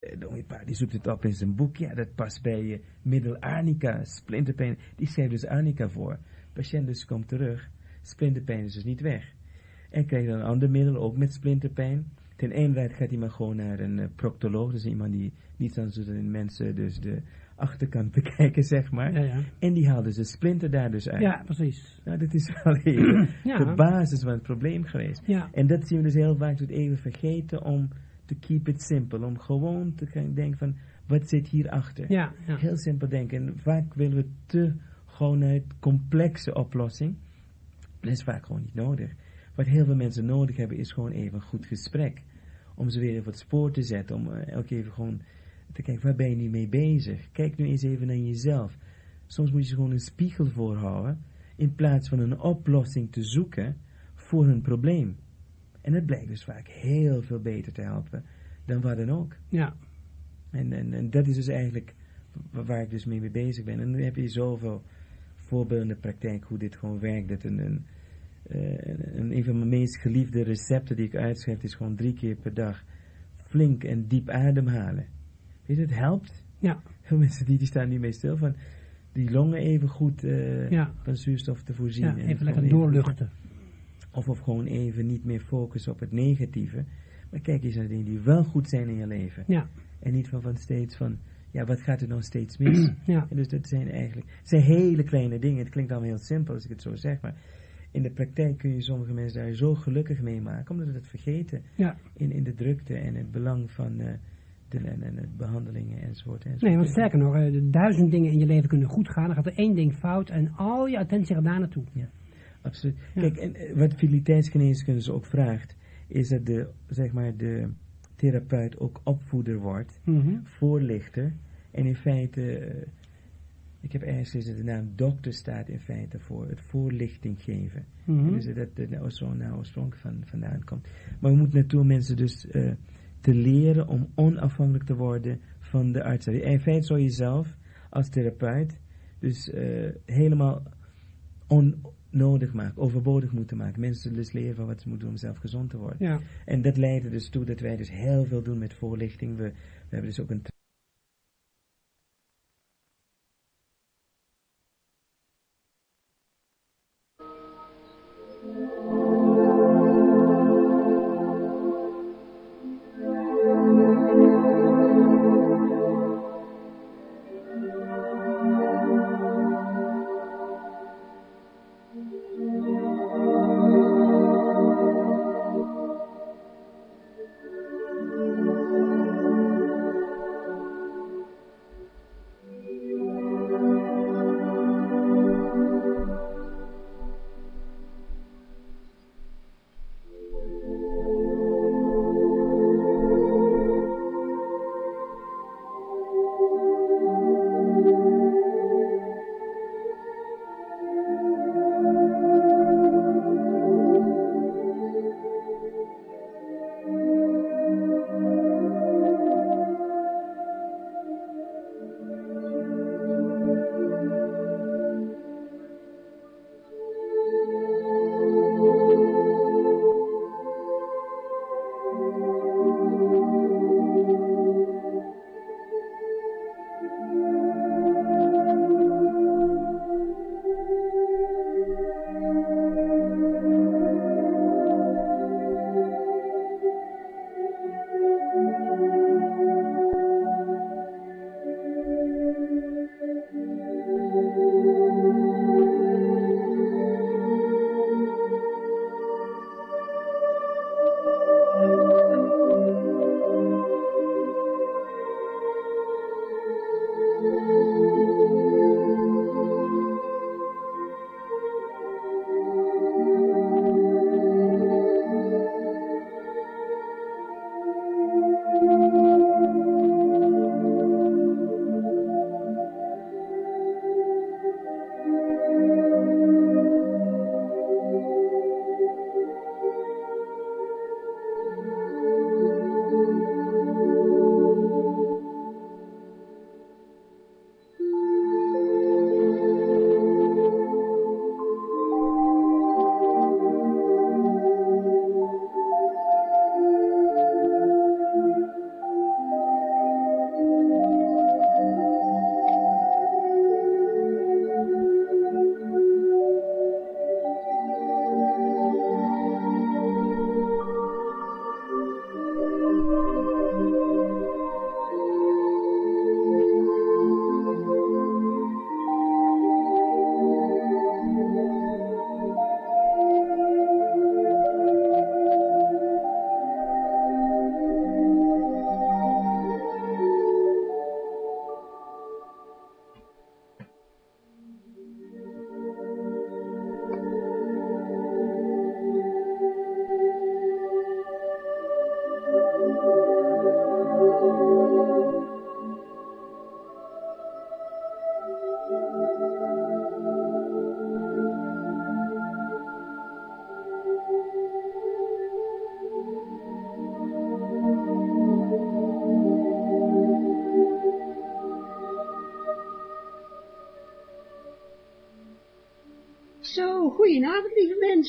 uh, die zoekt het op in zijn boek. Ja, dat past bij je middel arnica, splinterpijn. Die schrijft dus arnica voor. De patiënt dus komt terug. Splinterpijn is dus niet weg. En krijgt dan een ander middel, ook met splinterpijn. Ten einde gaat maar gewoon naar een uh, proctoloog. Dus iemand die niets anders doet dan mensen dus de achterkant bekijken, zeg maar. Ja, ja. En die haalde dus de splinter daar dus uit. Ja, precies. Nou, dat is wel even Ja. de basis van het probleem geweest. Ja. En dat zien we dus heel vaak het even vergeten om te keep it simple. Om gewoon te gaan denken van, wat zit hierachter? Ja, ja. Heel simpel denken. En vaak willen we te gewoon uit complexe oplossing. Dat is vaak gewoon niet nodig. Wat heel veel mensen nodig hebben is gewoon even een goed gesprek. Om ze weer even op het spoor te zetten. Om eh, elke even gewoon te kijken, waar ben je nu mee bezig? Kijk nu eens even naar jezelf. Soms moet je ze gewoon een spiegel voorhouden. In plaats van een oplossing te zoeken voor hun probleem. En dat blijkt dus vaak heel veel beter te helpen dan wat dan ook. Ja. En, en, en dat is dus eigenlijk wa- waar ik dus mee, bezig ben. En dan heb je zoveel voorbeelden in de praktijk hoe dit gewoon werkt. Dat een, een, eh, een, een van mijn meest geliefde recepten die ik uitschrijf is gewoon drie keer per dag flink en diep ademhalen. Weet je, het helpt. Ja. Veel mensen die, die staan niet mee stil van die longen even goed eh, Ja. van zuurstof te voorzien. Ja, En even lekker doorluchten. Of, of gewoon even niet meer focussen op het negatieve. Maar kijk eens naar dingen die wel goed zijn in je leven. Ja. En niet van, van steeds van, ja, wat gaat er nou steeds mis? Ja. En dus dat zijn eigenlijk, het zijn hele kleine dingen. Het klinkt allemaal heel simpel als ik het zo zeg, maar in de praktijk kun je sommige mensen daar zo gelukkig mee maken, omdat we het vergeten Ja. in, in de drukte en het belang van eh, de en, en het behandelingen enzovoort. enzovoort. Nee, want sterker nog, eh, duizend dingen in je leven kunnen goed gaan. Dan gaat er één ding fout en al je attentie gaat daar naartoe. Absoluut. Ja. Kijk, en eh, wat fideliteitsgeneeskunde ook vraagt, is dat de, zeg maar, de therapeut ook opvoeder wordt, Mhm. voorlichter, en in feite, eh, ik heb ergens gelezen dat de naam dokter staat in feite voor het voorlichting geven. Mhm. Dus dat de nou zo nou oorspronkelijk van, vandaan komt. Maar we moeten naartoe mensen dus eh, te leren om onafhankelijk te worden van de arts. In feite zou je zelf als therapeut dus helemaal onnodig maken, overbodig moeten maken. Mensen zullen dus leren van wat ze moeten doen om zelf gezond te worden. Ja. En dat leidt er dus toe dat wij dus heel veel doen met voorlichting. We, we hebben dus ook een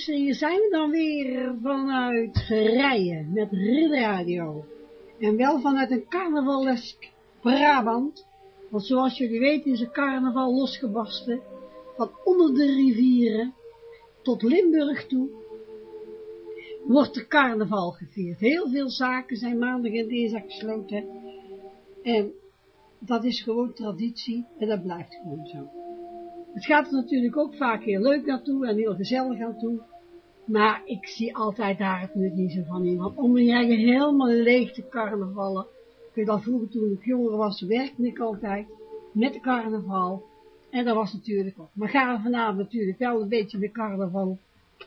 mensen, hier zijn we dan weer vanuit Rijen met Ridderradio. En wel vanuit een carnavalesk Brabant, want zoals jullie weten is het carnaval losgebarsten van onder de rivieren tot Limburg toe wordt de carnaval gevierd. Heel veel zaken zijn maandag en dinsdag gesloten en dat is gewoon traditie en dat blijft gewoon zo. Het gaat er natuurlijk ook vaak heel leuk naartoe en heel gezellig naartoe. Maar ik zie altijd daar het niet zo van in. Om je eigen helemaal leeg te carnavallen. Ik weet al vroeger toen ik jonger was, werkte ik altijd met de carnaval. En dat was natuurlijk ook. Maar gaan we vanavond natuurlijk wel een beetje de carnaval,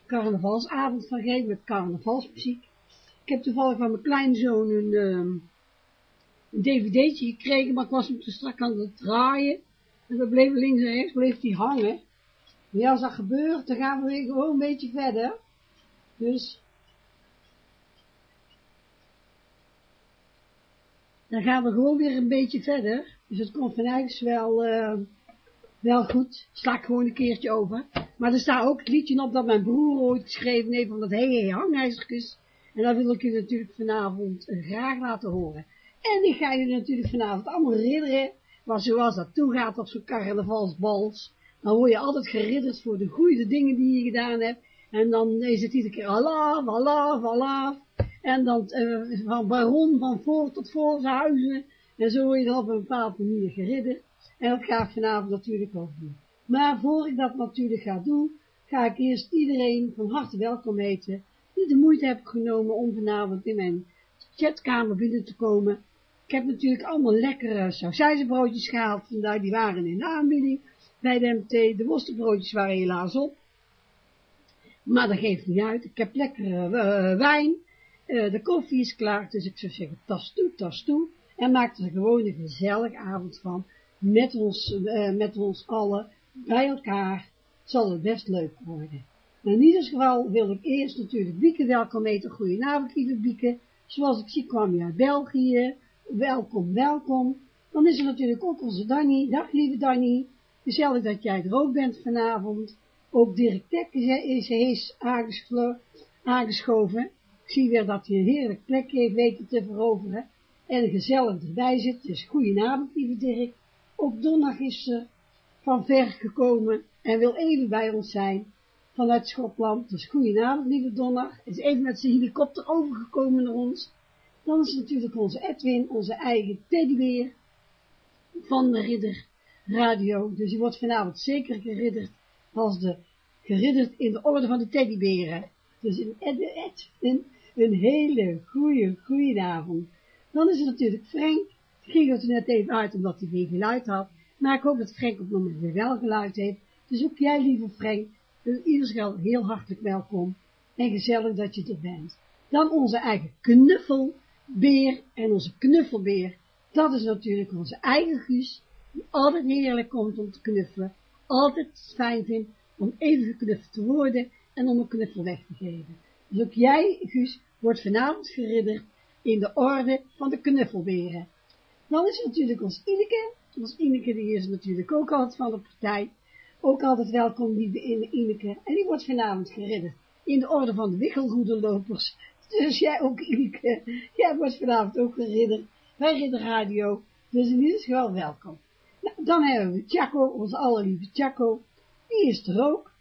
carnavalsavond van geven met carnavalsmuziek. Ik heb toevallig van mijn kleinzoon een, um, een dvd'tje gekregen, maar ik was hem te strak aan het draaien. En dan bleef links en rechts bleef die hangen. Maar als dat gebeurt, dan gaan we weer gewoon een beetje verder. Dus, dan gaan we gewoon weer een beetje verder. Dus het komt van eigenlijk wel, uh, wel goed. Sla ik gewoon een keertje over. Maar er staat ook het liedje op dat mijn broer ooit geschreven heeft van dat hey, hangijzerkus. En dat wil ik u natuurlijk vanavond graag laten horen. En ik ga je natuurlijk vanavond allemaal herinneren maar zoals dat toegaat op zo'n carnavalsbals, dan word je altijd geridderd voor de goede dingen die je gedaan hebt. En dan is het iedere keer Allah, Allah, Allah. En dan uh, van baron van voor tot voor huizen. En zo word je op een bepaalde manier geridderd. En dat ga ik vanavond natuurlijk ook doen. Maar voor ik dat natuurlijk ga doen, ga ik eerst iedereen van harte welkom heten, die de moeite hebben genomen om vanavond in mijn chatkamer binnen te komen ik heb natuurlijk allemaal lekkere sausijzenbroodjes gehaald, vandaar die waren in de aanbieding bij de MT. De worstenbroodjes waren helaas op. Maar dat geeft niet uit. Ik heb lekkere uh, wijn. Uh, de koffie is klaar, dus ik zou zeggen, tas toe, tas toe. En maak er gewoon een gezellige avond van. Met ons, met ons allen bij elkaar. Zal het best leuk worden. in ieder geval wil ik eerst natuurlijk Bieke welkom heten. Goedenavond, lieve Bieke. Zoals ik zie kwam je uit België welkom, welkom. Dan is er natuurlijk ook onze Danny. Dag lieve Danny. Gezellig dat jij er ook bent vanavond. Ook Dirk Tek is, is aangeschoven. Ik zie weer dat hij een heerlijk plekje heeft weten te veroveren. En gezellig erbij zit. Dus goedenavond lieve Dirk. Ook Donnig is er van ver gekomen en wil even bij ons zijn vanuit Schotland. Dus goedenavond lieve Donner. Is even met zijn helikopter overgekomen naar ons. Dan is natuurlijk onze Edwin, onze eigen teddybeer van de Ridder Radio. Dus die wordt vanavond zeker geridderd als de geridderd in de orde van de teddyberen. Dus een Edwin, een hele goede, goede avond. Dan is er natuurlijk Frank. Ging er net even uit omdat hij geen geluid had. Maar ik hoop dat Frank op het moment weer wel geluid heeft. Dus ook jij, lieve Frank, in ieder geval heel hartelijk welkom. En gezellig dat je er bent. Dan onze eigen knuffel beer en onze knuffelbeer, dat is natuurlijk onze eigen Guus, die altijd heerlijk komt om te knuffelen, altijd fijn vindt om even geknuffeld te worden en om een knuffel weg te geven. Dus ook jij, Guus, wordt vanavond geridderd in de orde van de knuffelberen. Dan is natuurlijk ons Ineke, ons Ineke die is natuurlijk ook altijd van de partij, ook altijd welkom in Ineke, en die wordt vanavond geridderd in de orde van de wikkelroedelopers dus jij ook, Ineke, jij wordt vanavond ook geridderd bij Ridder Radio. Dus in ieder geval welkom. Nou, dan hebben we Chaco, onze allerlieve Chaco. Die is er ook.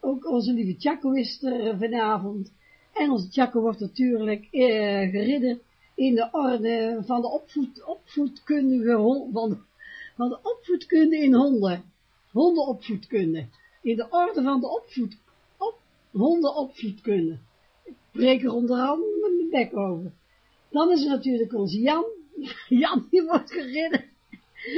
Ook onze lieve Chaco is er vanavond. En onze Chaco wordt natuurlijk eh, geridderd in de orde van de opvoed, opvoedkundige van, van de opvoedkunde in honden hondenopvoedkunde. In de orde van de opvoed, op, hondenopvoedkunde. Breek er onder andere mijn bek over. Dan is er natuurlijk onze Jan. Jan die wordt geridderd.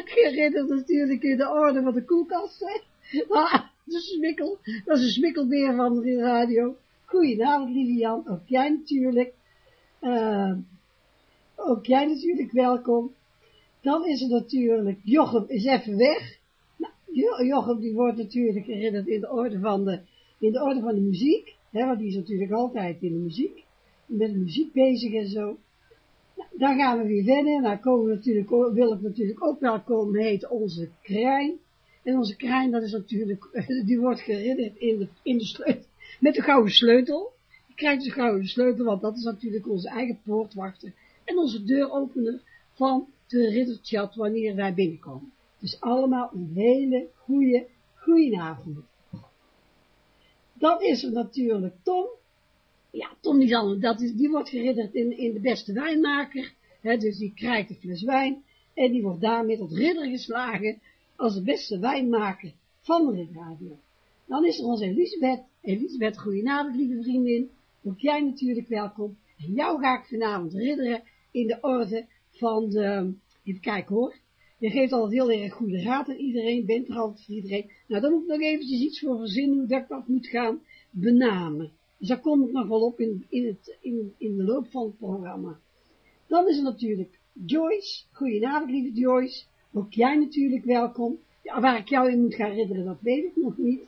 Geridderd natuurlijk in de orde van de koelkast. Ah, de smikkel, dat is een smikkelbeer van de radio. Goedenavond, lieve Jan. Ook jij natuurlijk. Uh, ook jij natuurlijk welkom. Dan is er natuurlijk, Jochem is even weg. Jochem die wordt natuurlijk herinnerd in de orde van de, in de orde van de muziek, hè, want die is natuurlijk altijd in de muziek, met de muziek bezig en zo. Nou, Dan gaan we weer verder. Dan komen natuurlijk, wil ik natuurlijk ook welkom heten onze krijn. En onze krijn, dat is natuurlijk, die wordt geridderd in de, in de sleutel, met de gouden sleutel. Je krijgt de gouden sleutel, want dat is natuurlijk onze eigen poortwachter. En onze deuropener van de ridderchat wanneer wij binnenkomen. Dus allemaal een hele goede, goede avond. Dan is er natuurlijk Tom. Ja, Tom die, zal, dat is, die wordt geridderd in, in de beste wijnmaker. Hè, dus die krijgt een fles wijn. En die wordt daarmee tot ridder geslagen als de beste wijnmaker van de Ridderradio. Dan is er onze Elisabeth. Elisabeth, goedenavond lieve vriendin. Ook jij natuurlijk welkom. En jou ga ik vanavond ridderen in de orde van de... Even kijken hoor. Je geeft altijd heel erg goede raad aan iedereen, bent er altijd voor iedereen. Nou, dan moet ik nog eventjes iets voor verzinnen hoe dat dat moet gaan benamen. Dus daar kom ik nog wel op in, in, het, in, in de loop van het programma. Dan is er natuurlijk Joyce. Goedenavond, lieve Joyce. Ook jij natuurlijk welkom. Ja, waar ik jou in moet gaan ridderen, dat weet ik nog niet.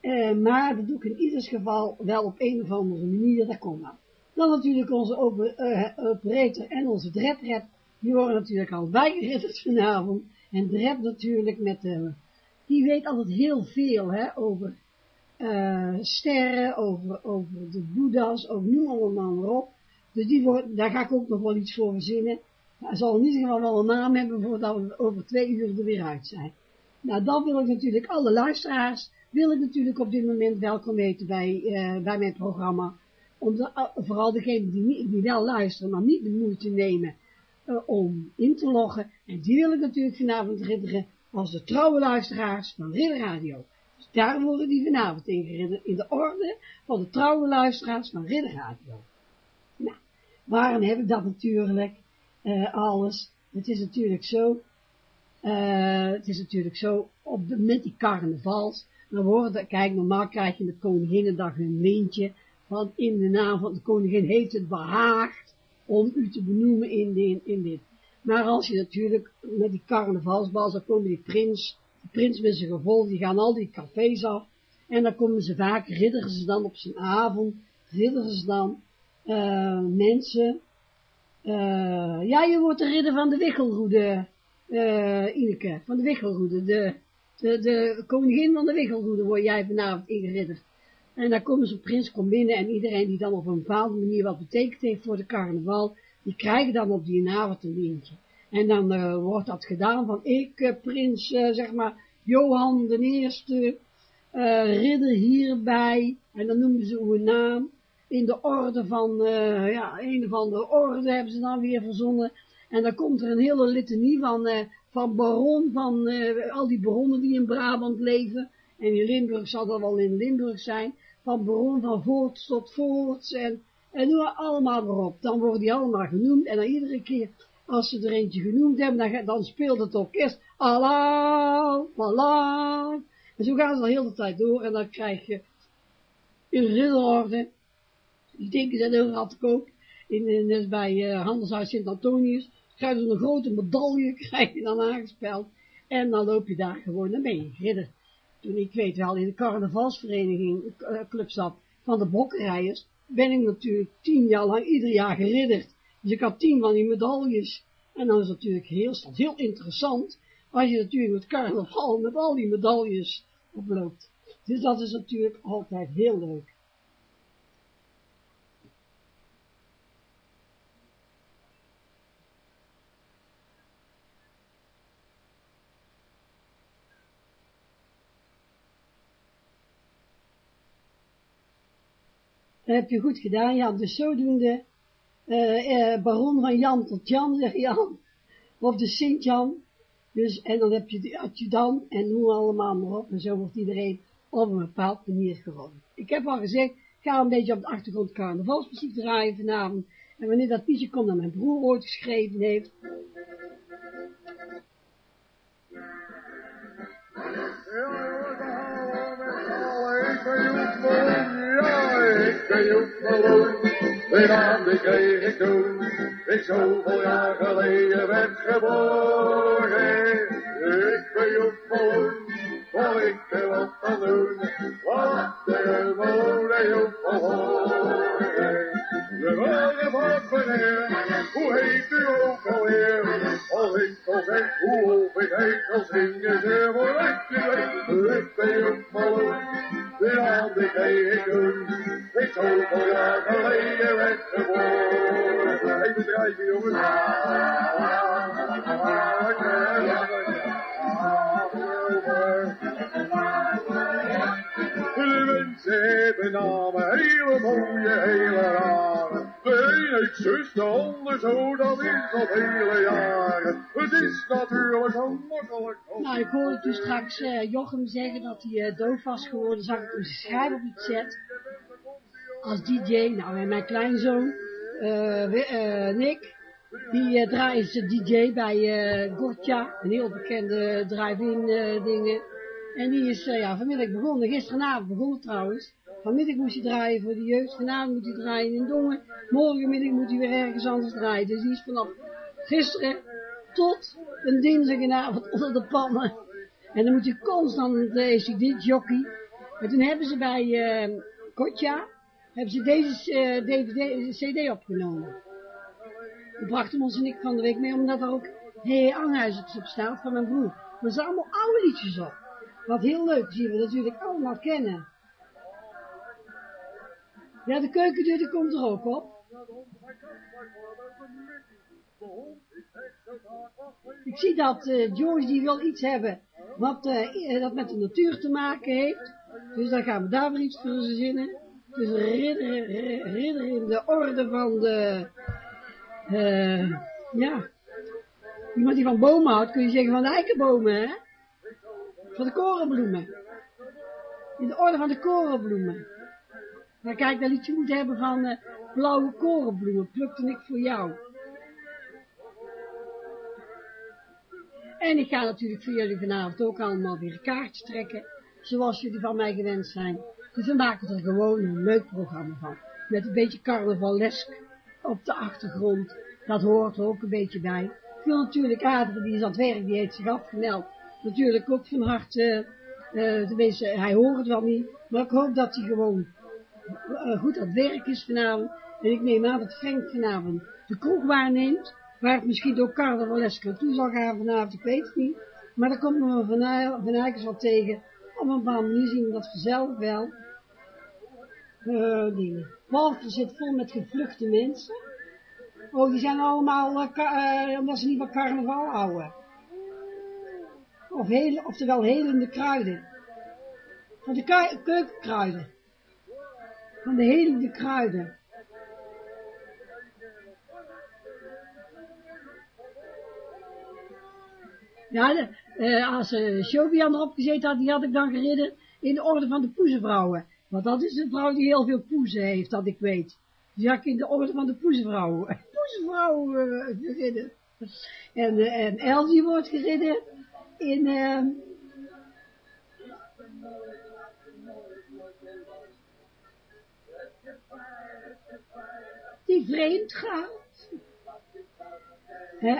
Eh, maar dat doe ik in ieder geval wel op een of andere manier, dat komt wel. Dan natuurlijk onze oper, eh, operator en onze dreadrap. Die worden natuurlijk al bijgeridderd vanavond. En Drep natuurlijk met de, die weet altijd heel veel hè, over eh, sterren, over, over de boeddha's, ook noem allemaal maar op. Dus die wordt, daar ga ik ook nog wel iets voor verzinnen. Hij zal in ieder geval wel een naam hebben voordat we over twee uur er weer uit zijn. Nou, dan wil ik natuurlijk alle luisteraars, wil ik natuurlijk op dit moment welkom heten bij, uh, bij mijn programma. Om uh, vooral degenen die, niet, die wel luisteren, maar niet de moeite nemen uh, om in te loggen. En die wil ik natuurlijk vanavond ridderen als de trouwe luisteraars van Ridder Radio. Dus daar worden die vanavond ingeridderd in de orde van de trouwe luisteraars van Ridder Radio. Nou, waarom heb ik dat natuurlijk uh, alles? Het is natuurlijk zo, uh, het is natuurlijk zo, op de, met die carnavals, dan worden, kijk, normaal krijg je met Koninginnedag een lintje, want in de naam van de koningin heeft het behaagd om u te benoemen in, dit, in dit. Maar als je natuurlijk met die carnavalsbal, dan komen die prins, die prins met zijn gevolg, die gaan al die cafés af, en dan komen ze vaak, ridderen ze dan op zijn avond, ridderen ze dan uh, mensen, uh, ja, je wordt de ridder van de Wichelroede, uh, Ineke, van de Wichelroede, de, de, de koningin van de Wichelroede word jij vanavond ingeridderd. En dan komen ze, prins komt binnen en iedereen die dan op een bepaalde manier wat betekend heeft voor de carnaval, die krijgen dan op die avond een lintje. En dan uh, wordt dat gedaan van ik, uh, prins, uh, zeg maar, Johan de Eerste, ridder hierbij, en dan noemen ze uw naam, in de orde van, ja, een of andere orde hebben ze dan weer verzonnen, en dan komt er een hele litanie van, van baron, van al die baronnen die in Brabant leven, en in Limburg zal dat wel in Limburg zijn, van baron van Voorts tot Voorts, en, en noem allemaal maar op. Dan worden die allemaal genoemd, en dan iedere keer, als ze er eentje genoemd hebben, dan, dan speelt het orkest, Allah, Allah, en zo gaan ze de hele tijd door, en dan krijg je een ridderorde, die denken zijn heel altijd ook, in, in, bij uh, Handelshuis Sint-Antonius, krijg je een grote medaille, krijg je dan aangespeld, en dan loop je daar gewoon naar mee, ridder toen ik weet wel in de carnavalsvereniging, uh, club zat, van de bokkenrijders, ben ik natuurlijk tien jaar lang ieder jaar geridderd. Dus ik had tien van die medailles. En dan is natuurlijk heel, heel interessant, als je natuurlijk met carnaval met al die medailles oploopt. Dus dat is natuurlijk altijd heel leuk. Dat heb je goed gedaan, Jan. Dus zodoende, uh, uh, baron van Jan tot Jan, zeg Jan. Of de Sint-Jan. Dus, en dan heb je adjudant en noem allemaal maar op. En zo wordt iedereen op een bepaald manier gewonnen. Ik heb al gezegd, ga een beetje op de achtergrond carnavalsmuziek draaien vanavond. En wanneer dat liedje komt dat mijn broer ooit geschreven heeft. Weet aan die kreeg ik toen, ik zoveel jaar geleden werd geboren. Ik ben Joep Malone, wat ik er wat van doen, wat de Malone Joep Malone. We worden voor meneer, hoe heet u ook alweer? Als ik al zeg hoe hoog ik heet, dan zingen ze voor ik je Ik ben juffrouw die aan de ik doen. Ik zoveel jaar geleden werd geboren. Even drijven jongens. De mensen hebben namen, hele mooie, hele rare. De heeft zus, de ander zo, dat is al hele jaren. Het is natuurlijk zo makkelijk. Nou, ik hoorde toen straks eh, Jochem zeggen dat hij eh, doof was geworden. Zag ik hem schrijven op het chat. Als DJ. Nou, en mijn kleinzoon, eh, Nick, die draait DJ bij Gotcha. Een heel bekende drive-in dingen. En die is eh, ja, vanmiddag begonnen. Gisteravond begonnen trouwens. Vanmiddag moest hij draaien voor de jeugd. Vanavond moet hij draaien in Dongen. Morgenmiddag moet hij weer ergens anders draaien. Dus die is vanaf gisteren tot een dinsdagavond onder de pannen. En dan moet hij constant, uh, is hij dit jockey. En toen hebben ze bij uh, Kotja, hebben ze deze uh, DVD, CD opgenomen. Die bracht hem ons en ik van de week mee, omdat er ook Hey Anghuis op staat van mijn broer. Maar staan allemaal oude liedjes op. Wat heel leuk die we natuurlijk allemaal kennen. Ja, de keukendeur die komt er ook op. Ik zie dat uh, George die wil iets hebben wat uh, dat met de natuur te maken heeft. Dus dan gaan we daar weer iets voor verzinnen. Dus ridder, ridder in de orde van de, uh, ja, iemand die van bomen houdt, kun je zeggen van de eikenbomen, hè? Van de korenbloemen. In de orde van de korenbloemen. Maar kijk, dat liedje moet hebben van uh, blauwe korenbloemen, plukte ik voor jou. En ik ga natuurlijk voor jullie vanavond ook allemaal weer een kaartje trekken, zoals jullie van mij gewend zijn. Dus we maken er gewoon een leuk programma van. Met een beetje carnavalesk op de achtergrond. Dat hoort er ook een beetje bij. Ik wil natuurlijk Adrie, die is aan het werk, die heeft zich afgemeld. Natuurlijk ook van harte, uh, tenminste, hij hoort het wel niet. Maar ik hoop dat hij gewoon uh, goed aan het werk is vanavond. En ik neem aan dat Frank vanavond de kroeg waarneemt. Waar het misschien ook carnavalesk naartoe zal gaan vanavond, ik weet het niet. Maar daar komt nog Van, van wat tegen. Op een bepaalde manier zien we dat vanzelf wel. Uh, dingen. Walter zit vol met gevluchte mensen. Oh, die zijn allemaal, uh, omdat ze niet van carnaval houden. Of heel, oftewel helende kruiden. Van de keukenkruiden. Van de helende kruiden. Ja, de, uh, als uh, Shobian erop gezeten had, die had ik dan gereden in de orde van de poezenvrouwen. Want dat is een vrouw die heel veel poezen heeft, dat ik weet. Die had ik in de orde van de poezenvrouwen. Poezenvrouwen uh, gereden. En, uh, en Elsie wordt gereden in... Uh, die vreemd gaat.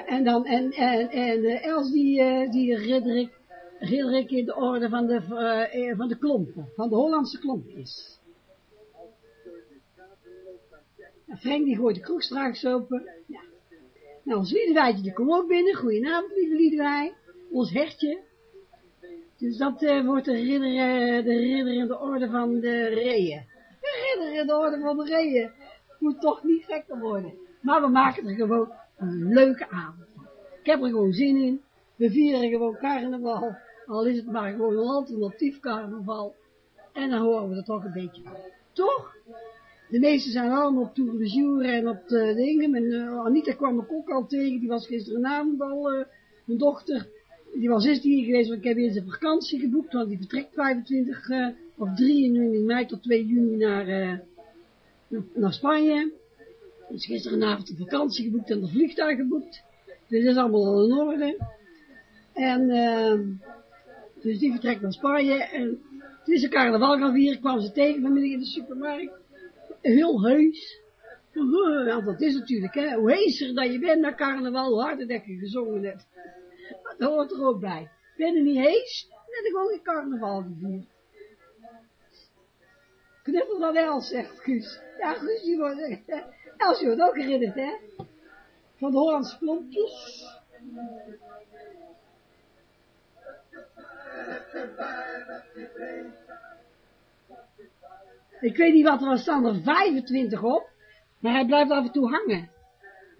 En dan, en, en, en uh, Els die, uh, die Ridderik, Ridderik in de orde van de, uh, van de klompen, van de Hollandse klompjes. En Frank die gooit de kroeg straks open. Nou, ons Liedewijtje die komt ook binnen. Goedenavond, lieve Liedewij. Ons hertje. Dus dat uh, wordt de ridder, uh, de ridder in de orde van de reeën. De ridder in de orde van de reeën. Moet toch niet gekker worden. Maar we maken er gewoon een leuke avond van. Ik heb er gewoon zin in. We vieren gewoon carnaval. Al is het maar gewoon een alternatief carnaval. En dan horen we er toch een beetje van. Toch? De meesten zijn allemaal op Tour de en op de dingen. En, uh, Anita kwam ik ook al tegen. Die was gisteravond al. Uh, mijn dochter. Die was 16 geweest. Want ik heb eerst een vakantie geboekt. Want die vertrekt 25 uh, of 23 mei tot 2 juni naar, naar Spanje. Dus gisteravond een vakantie geboekt en een vliegtuig geboekt. Dus dat is allemaal al in orde. En dus die vertrekt naar Spanje. En toen ze carnaval gaan vieren. kwam ze tegen vanmiddag in de supermarkt heel heus. Ja, dat is natuurlijk, hè. Hoe heeser dat je bent naar carnaval, hoe harder dat gezongen hebt. Dat hoort er ook bij. Ben je niet hees, dan heb ik ook geen carnaval gevierd. Knuffel dan wel, zegt Guus. Ja, Guus, die wordt, Els wordt ook geridderd, hè. van de Hollandse klompjes. Ik weet niet wat er was, staan er 25 op, maar hij blijft af en toe hangen.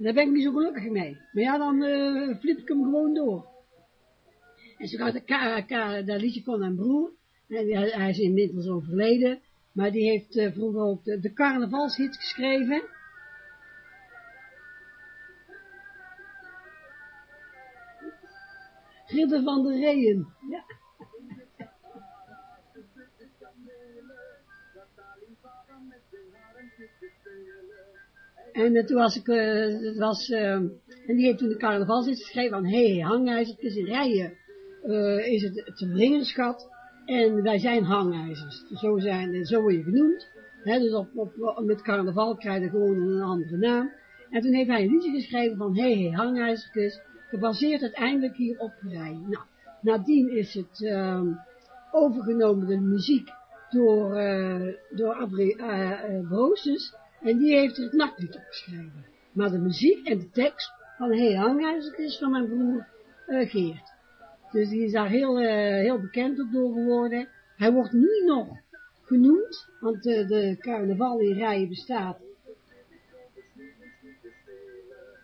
Daar ben ik niet zo gelukkig mee. Maar ja, dan uh, flip ik hem gewoon door. En zo gaat de dat liedje van mijn broer. En hij, hij is inmiddels overleden. Maar die heeft uh, vroeger ook de, de carnavalshit geschreven. Ridder van de Reeën. Ja. En toen was ik, het was, uh, en die heeft toen de carnavalshit geschreven van, hé, hey, hangijzertjes in rijen, is het het verlingerschat. En wij zijn hangijzers. Zo, zijn, zo word je genoemd. He, dus op, op, met carnaval krijg je gewoon een andere naam. En toen heeft hij een liedje geschreven van, hé, hey, hey, hangijzertjes, gebaseerd uiteindelijk hier op rijen. Nou, nadien is het uh, overgenomen, de muziek, door, uh, door Abri, uh. En die heeft het nachtlied opgeschreven. Maar de muziek en de tekst van Hey Hangijzer is van mijn broer Geert. Dus die is daar heel, heel bekend op door geworden. Hij wordt nu nog genoemd, want de, de carnaval in rijen bestaat.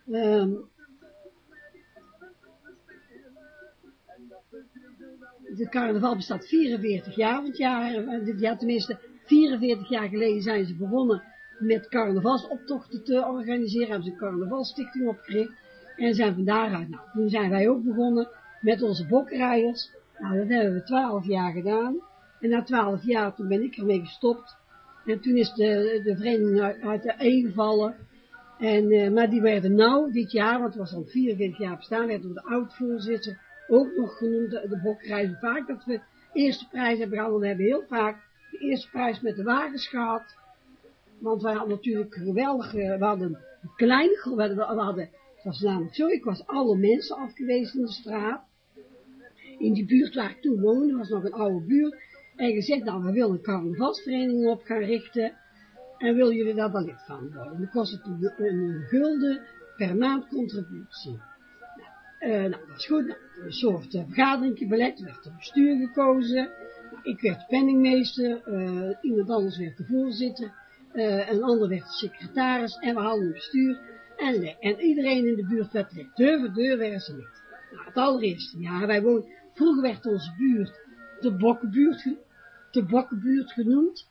Um, de carnaval bestaat 44 jaar, want ja, tenminste 44 jaar geleden zijn ze begonnen met carnavalsoptochten te organiseren, hebben ze een carnavalstichting opgericht en zijn van daaruit, nou, toen zijn wij ook begonnen met onze bokrijders, nou, dat hebben we 12 jaar gedaan. En na 12 jaar, toen ben ik ermee gestopt. En toen is de, de vereniging uit, de een gevallen. En, uh, maar die werden nou, dit jaar, want het was al 44 jaar bestaan, werd door de oud-voorzitter ook nog genoemd, de, de vaak dat we eerste prijs hebben gehaald, we hebben heel vaak de eerste prijs met de wagens gehad, want wij hadden natuurlijk geweldig, we hadden een kleine groep, we hadden, het was namelijk zo, ik was alle mensen afgewezen in de straat, in die buurt waar ik toen woonde, was nog een oude buurt, en gezegd, nou, we willen een carnavalsvereniging op gaan richten, en wil jullie daar wel lid van worden? Dan kost het een, een gulden per maand contributie. Uh, nou, dat is goed. Nou, een soort uh, vergadering belet, werd het bestuur gekozen. Ik werd penningmeester, uh, iemand anders werd de voorzitter, een ander werd de secretaris en we hadden een bestuur. En, en iedereen in de buurt werd lid. Deur voor deur werden ze lid. Nou, het allereerste jaar, wij woonden, vroeger werd onze buurt de Bokkenbuurt, de Bokkenbuurt genoemd.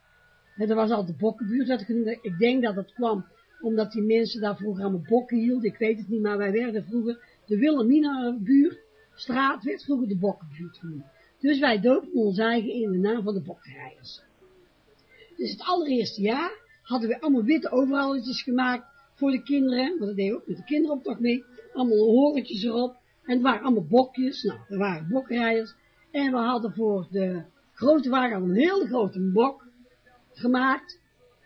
En dat was al de Bokkenbuurt genoemd. Ik denk dat het kwam omdat die mensen daar vroeger allemaal bokken hielden. Ik weet het niet, maar wij werden vroeger de Wilhelmina buurt, straat werd vroeger de Bokkenbuurt genoemd. Dus wij doopten ons eigen in de naam van de bokkenrijders. Dus het allereerste jaar hadden we allemaal witte overalletjes gemaakt voor de kinderen, want dat deed ook met de kinderoptocht mee, allemaal horentjes erop, en het waren allemaal bokjes, nou, er waren bokrijders, en we hadden voor de grote wagen een hele grote bok gemaakt,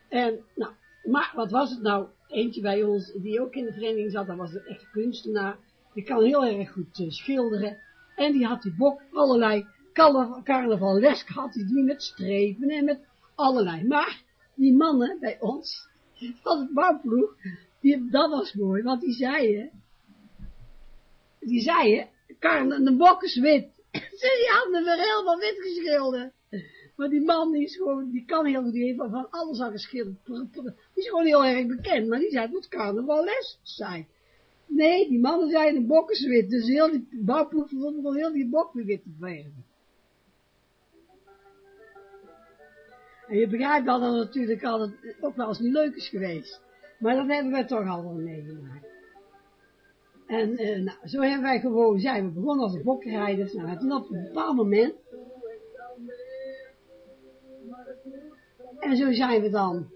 en nou, maar wat was het nou, eentje bij ons, die ook in de vereniging zat, dat was een echte kunstenaar, die kan heel erg goed uh, schilderen. En die had die bok allerlei carnaval les gehad, die die met strepen en met allerlei. Maar die mannen bij ons, van het bouwploeg, die, dat was mooi, want die zeiden, die zeiden, Karne, de bok is wit. die hadden weer helemaal wit geschilderd. Maar die man die is gewoon, die kan heel goed, die heeft van alles al geschilderd. Die is gewoon heel erg bekend, maar die zei, het moet carnaval les zijn. Nee, die mannen zijn de bokken wit, dus heel die bouwploeg vond wel heel die bokken wit te verven. En je begrijpt dat dat natuurlijk altijd ook wel eens niet leuk is geweest. Maar dat hebben wij toch al meegemaakt. En eh, nou, zo hebben wij gewoon, zijn we begonnen als bokkenrijders. Nou, toen op een bepaald moment. En zo zijn we dan.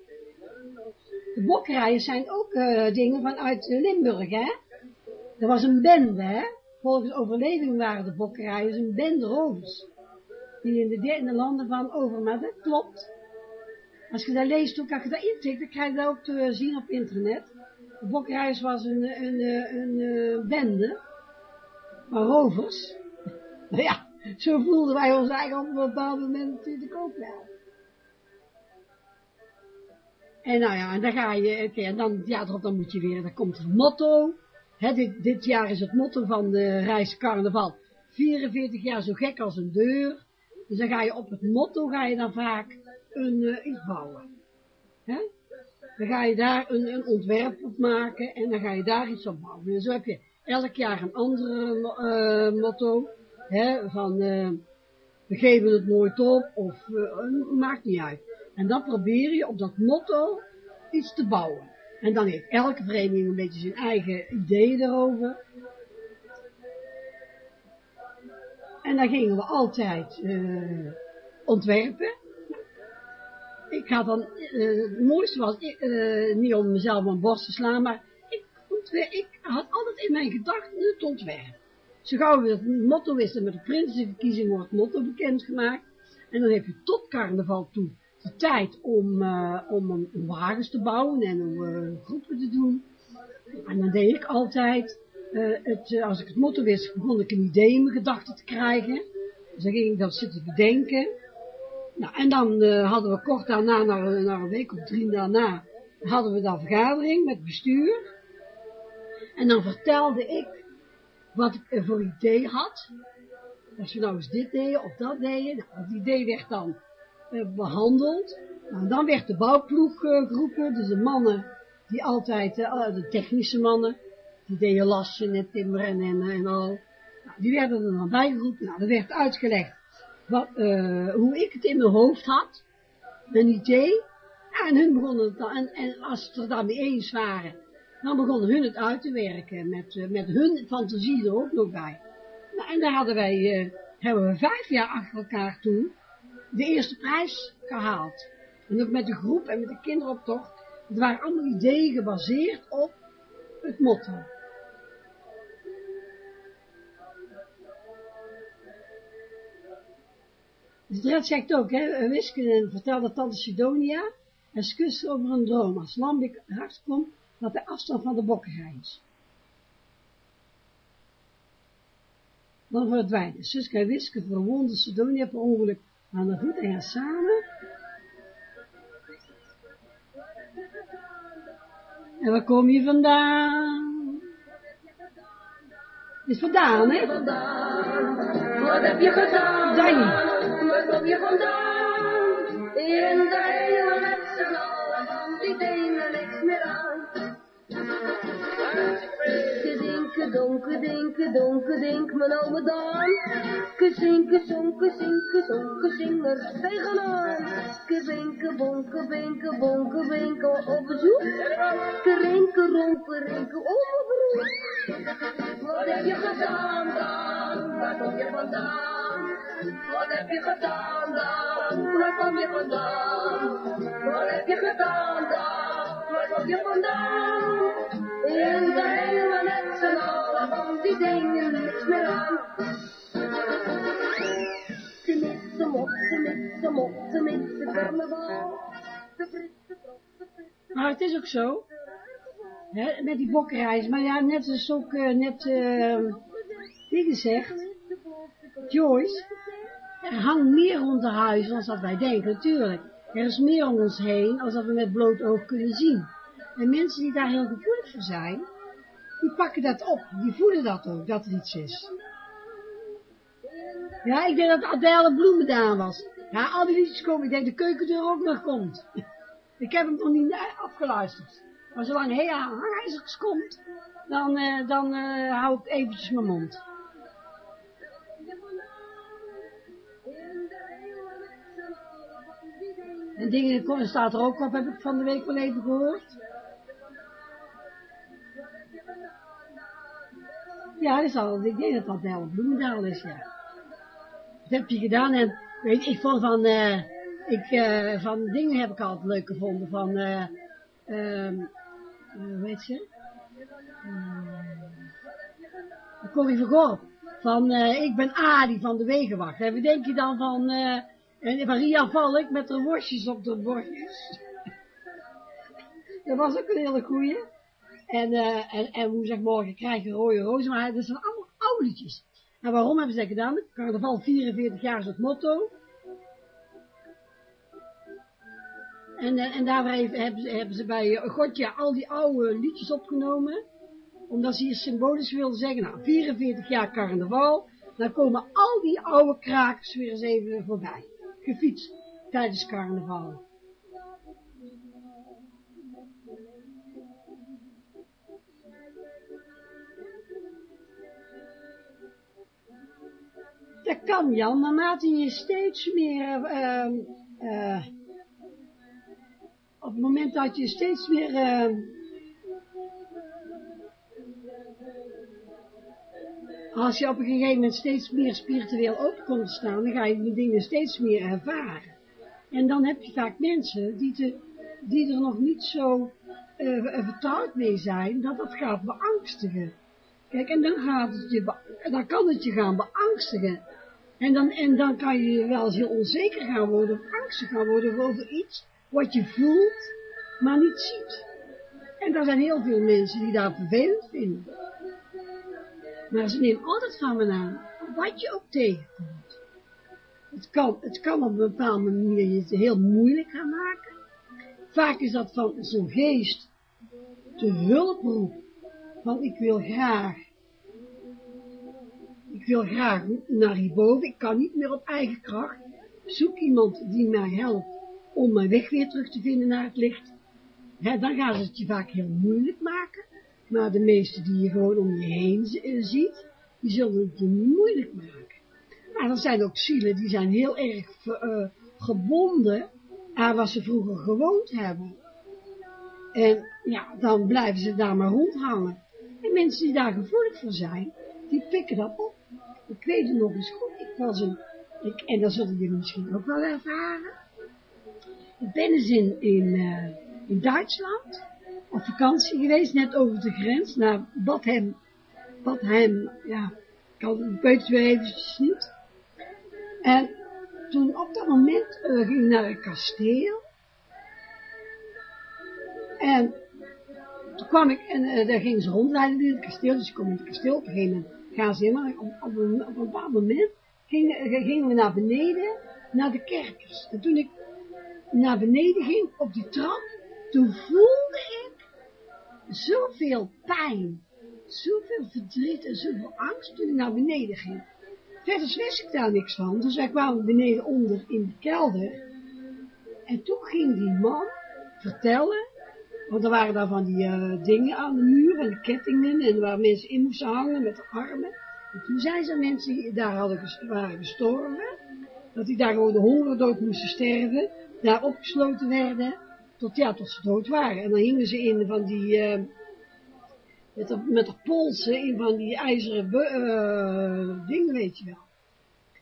De bokkenrijders zijn ook uh, dingen vanuit Limburg, hè. Er was een bende, hè. Volgens overleving waren de bokkenrijders een bende rovers. Die in de derde landen van over, dat klopt. Als je dat leest, ook als je dat intikt, dan krijg je dat ook te zien op internet. De was een, een, een, een, een bende van rovers. Nou ja, zo voelden wij ons eigenlijk op een bepaald moment natuurlijk ook wel. En nou ja, en dan ga je, oké, en dan, ja, dan moet je weer, dan komt het motto, Hè, dit, dit jaar is het motto van de reis carnaval. 44 jaar zo gek als een deur. Dus dan ga je op het motto ga je dan vaak een, eh, iets bouwen. Hè? Dan ga je daar een, een ontwerp op maken en dan ga je daar iets op bouwen. En zo heb je elk jaar een andere eh, motto. Hè, van eh, we geven het nooit op of maakt niet uit. En dan probeer je op dat motto iets te bouwen. En dan heeft elke vereniging een beetje zijn eigen idee erover. En dan gingen we altijd eh, ontwerpen. Ik had dan, eh, het mooiste was, eh, niet om mezelf een borst te slaan, maar ik, ik had altijd in mijn gedachten het ontwerp. Zo gauw we het motto wisten met de Prinsenverkiezing wordt het motto bekendgemaakt. En dan heb je tot carnaval toe de tijd om, eh, om wagens te bouwen en om groepen te doen. En dan deed ik altijd, het, als ik het motto wist, begon ik een idee in mijn gedachten te krijgen. Dus dan ging ik dat zitten bedenken. Nou, en dan eh, hadden we kort daarna, na, een week of drie daarna, hadden we dan vergadering met bestuur. En dan vertelde ik wat ik voor idee had. Als we nou eens dit deden of dat deden. Nou, dat idee werd dan eh, behandeld. Nou, dan werd de bouwploeg eh, geroepen, dus de mannen die altijd, eh, de technische mannen, die deden lassen en timmeren en, en al. Nou, die werden er dan bijgeroepen. Nou, er werd uitgelegd wat, eh, hoe ik het in mijn hoofd had, een idee. En hun begonnen het en, en als ze het er mee eens waren, dan begonnen hun het uit te werken, met, eh, met hun fantasie er ook nog bij. Nou, en daar hadden wij, eh, hebben we vijf jaar achter elkaar toen, de eerste prijs gehaald. En ook met de groep en met de kinderoptocht. Het waren allemaal ideeën gebaseerd op het motto. Dus de red zegt ook, hè, wiskunde vertelde tante Sidonia, en skus over een droom, als Lambik hard komt, dat de afstand van de bokken is. Dan verdwijnen. Suske en Wiske verwonden Sidonia per ongeluk aan de voet en gaan samen. En waar kom je vandaan? Is vandaan, hè? Wat heb je gedaan? Danny. Kom je vandaan? In de hele allen, want die dingen niks meer aan. Kedinke, donke, dinke, donke, dink, mijn oude daan. Kezinke, zonke, zinke, zonke, zinger tegenaan. Kezinke, bonke, binke, bonke, binke, op bezoek. Kerinke, ronke, rinke. Wat heb je gedaan dan? Waar kom je vandaan? Wat heb je gedaan dan? Waar kom je vandaan? Wat heb je gedaan dan? Waar kom je vandaan? In de hele net z'n allen van die dingen niks meer aan. Tenminste, tenminste, mot, tenminste, carnaval. De Britse Maar het is ook zo, hè, met die bokkenreis, maar ja, net zoals ook eh, net eh die gezegd, Joyce, er hangt meer rond het huis dan dat wij denken, natuurlijk. Er is meer om ons heen als dat we met bloot oog kunnen zien. En mensen die daar heel gevoelig voor zijn, die pakken dat op, die voelen dat ook, dat er iets is. Ja, ik denk dat Adèle Bloemendaan was. Ja, al die liedjes komen, ik denk de keukendeur ook nog komt. Ik heb hem nog niet afgeluisterd. Maar zolang hij aan hangijzers komt, dan, eh, dan eh, hou ik eventjes mijn mond. En dingen staat er ook op, heb ik van de week wel even gehoord. Ja, is al, ik denk dat dat wel Bloemendaal is, ja. Dat heb je gedaan en weet je, ik vond van, eh, ik, eh, van dingen heb ik altijd leuk gevonden, van, eh, eh, hoe heet ze? Uh, Corrie Vergorp. Van, eh, ik ben Adi van de Wegenwacht. En wat denk je dan van, eh, en Maria Valk met haar worstjes op de bordjes? dat was ook een hele goeie. En, eh, en, en hoe zeg morgen krijg je rode rozen, maar dat zijn allemaal oude liedjes. En waarom hebben ze dat gedaan? Carnaval 44 jaar is het motto. En, eh, en daarbij hebben ze, hebben ze bij eh, Godja al die oude liedjes opgenomen. Omdat ze hier symbolisch wilden zeggen, nou, 44 jaar carnaval, dan komen al die oude krakers weer eens even voorbij. Gefietst tijdens carnaval. Dat kan Jan, naarmate je steeds meer, uh, op het moment dat je steeds meer, uh, als je op een gegeven moment steeds meer spiritueel open komt staan, dan ga je die dingen steeds meer ervaren. En dan heb je vaak mensen die, die er nog niet zo uh, vertrouwd mee zijn, dat dat gaat beangstigen. Kijk, en dan, gaat het je, dan kan het je gaan beangstigen. En dan, en dan kan je wel heel onzeker gaan worden, of angstig gaan worden over iets wat je voelt, maar niet ziet. En er zijn heel veel mensen die dat vervelend vinden. Maar ze nemen altijd van me aan, wat je ook tegenkomt. Het kan, het kan op een bepaalde manier je heel moeilijk gaan maken. Vaak is dat van zo'n geest te hulp van ik wil graag ik wil graag naar hierboven, ik kan niet meer op eigen kracht. Zoek iemand die mij helpt om mijn weg weer terug te vinden naar het licht. dan gaan ze het je vaak heel moeilijk maken. Maar de meesten die je gewoon om je heen eh, ziet, die zullen het je moeilijk maken. Maar er zijn ook zielen die zijn heel erg uh, gebonden aan wat ze vroeger gewoond hebben. En ja, dan blijven ze daar maar rondhangen. En mensen die daar gevoelig voor zijn, die pikken dat op. Ik weet het nog eens goed, ik was een, ik, en dat zullen jullie misschien ook wel ervaren. Ik ben eens in, in, in Duitsland op vakantie geweest, net over de grens, naar Badhem, Badhem, ja, ik had het weet weer eventjes niet. En toen op dat moment uh, ging ik naar een kasteel. En toen kwam ik, en uh, daar gingen ze rondrijden in het kasteel, dus ik kom in het kasteel op een gegeven moment gaan ze helemaal, op, een, op een bepaald moment gingen, gingen we naar beneden, naar de kerkers. En toen ik naar beneden ging, op die trap, toen voelde ik zoveel pijn, zoveel verdriet en zoveel angst toen ik naar beneden ging. Verder wist ik daar niks van, dus wij kwamen beneden onder in de kelder. En toen ging die man vertellen, want er waren daar van die uh, dingen aan de muur en de kettingen en waar mensen in moesten hangen met de armen. En toen zijn ze mensen die daar hadden waren gestorven, dat die daar gewoon de hongerdood moesten sterven, daar opgesloten werden, tot, ja, tot ze dood waren. En dan hingen ze in van die, uh, met, de, met de polsen, in van die ijzeren uh, dingen, weet je wel.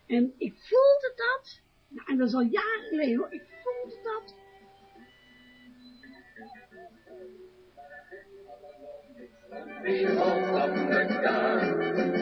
En ik voelde dat, nou, en dat is al jaren geleden hoor, ik voelde dat,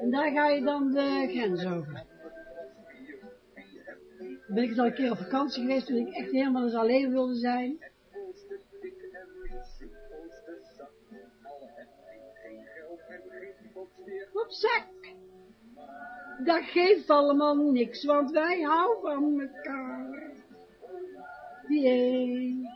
En daar ga je dan de grens over. Ben ik al een keer op vakantie geweest toen ik echt helemaal eens alleen wilde zijn. Op. Dat geeft allemaal niks, want wij houden van elkaar. Jee.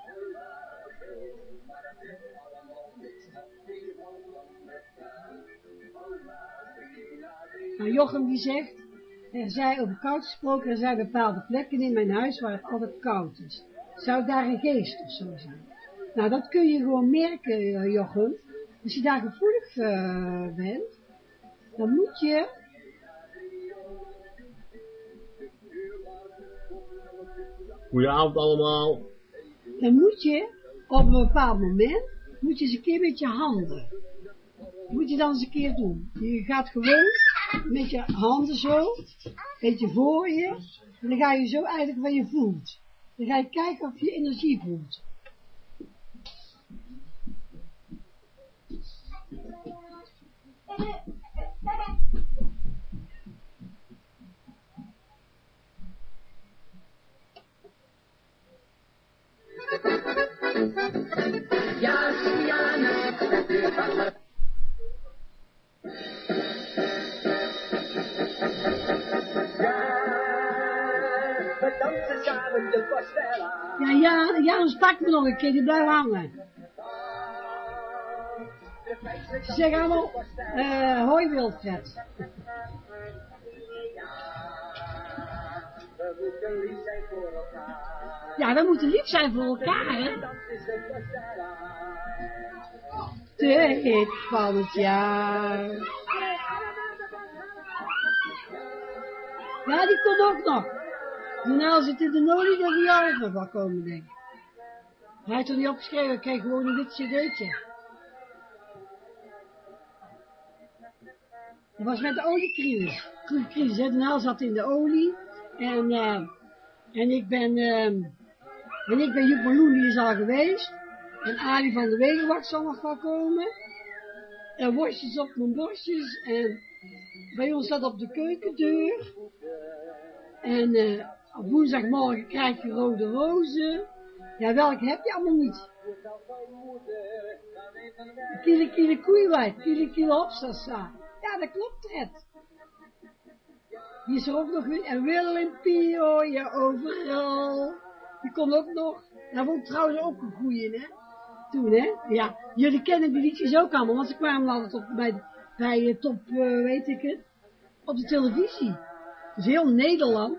Nou, Jochem die zegt, er zijn over koud gesproken, er zijn bepaalde plekken in mijn huis waar het altijd koud is. Zou daar een geest of zo zijn? Nou, dat kun je gewoon merken, eh, Jochem. Als je daar gevoelig uh, bent, dan moet je... Goedenavond allemaal. Dan moet je op een bepaald moment, moet je eens een keer met je handen, moet je dan eens een keer doen. Je gaat gewoon met je handen zo, een beetje voor je, en dan ga je zo eigenlijk wat je voelt. Dan ga je kijken of je energie voelt. Ja, ja, we dansen samen de pastella. Ja, ja, Janus, pak me nog een keer, die blijft hangen. Ze zeggen allemaal, eh, hoi Wilfred. We moeten lief zijn voor elkaar. Ja, we moeten lief zijn voor elkaar, hè. De. De hit van het jaar. Ja, die komt ook nog. Daarna zit in de nolie dat die jaar nog wel komen, denk ik. Hij heeft er niet opgeschreven, kreeg gewoon een wit cd'tje. Dat was met de oliecrisis. Crisis, hè. De naal zat in de olie. En, eh, en ik ben, eh, en ik ben Joep Meloen, die is al geweest. En Ali van de Wegenwacht zal nog wel komen. En worstjes op mijn borstjes. En bij ons staat op de keukendeur. En eh, op woensdagmorgen krijg je rode rozen. Ja, welke heb je allemaal niet? Kiele kiele koeiwijd, kiele kiele. Ja, dat klopt, Red. Die is er ook nog weer. En Willem Pio, ja, overal. Die komt ook nog. Daar woont trouwens ook een goeie, hè? Toen, hè? Ja, jullie kennen die liedjes ook allemaal, want ze kwamen altijd op, bij, bij eh, top, eh, weet ik het, op de televisie. Dus heel Nederland,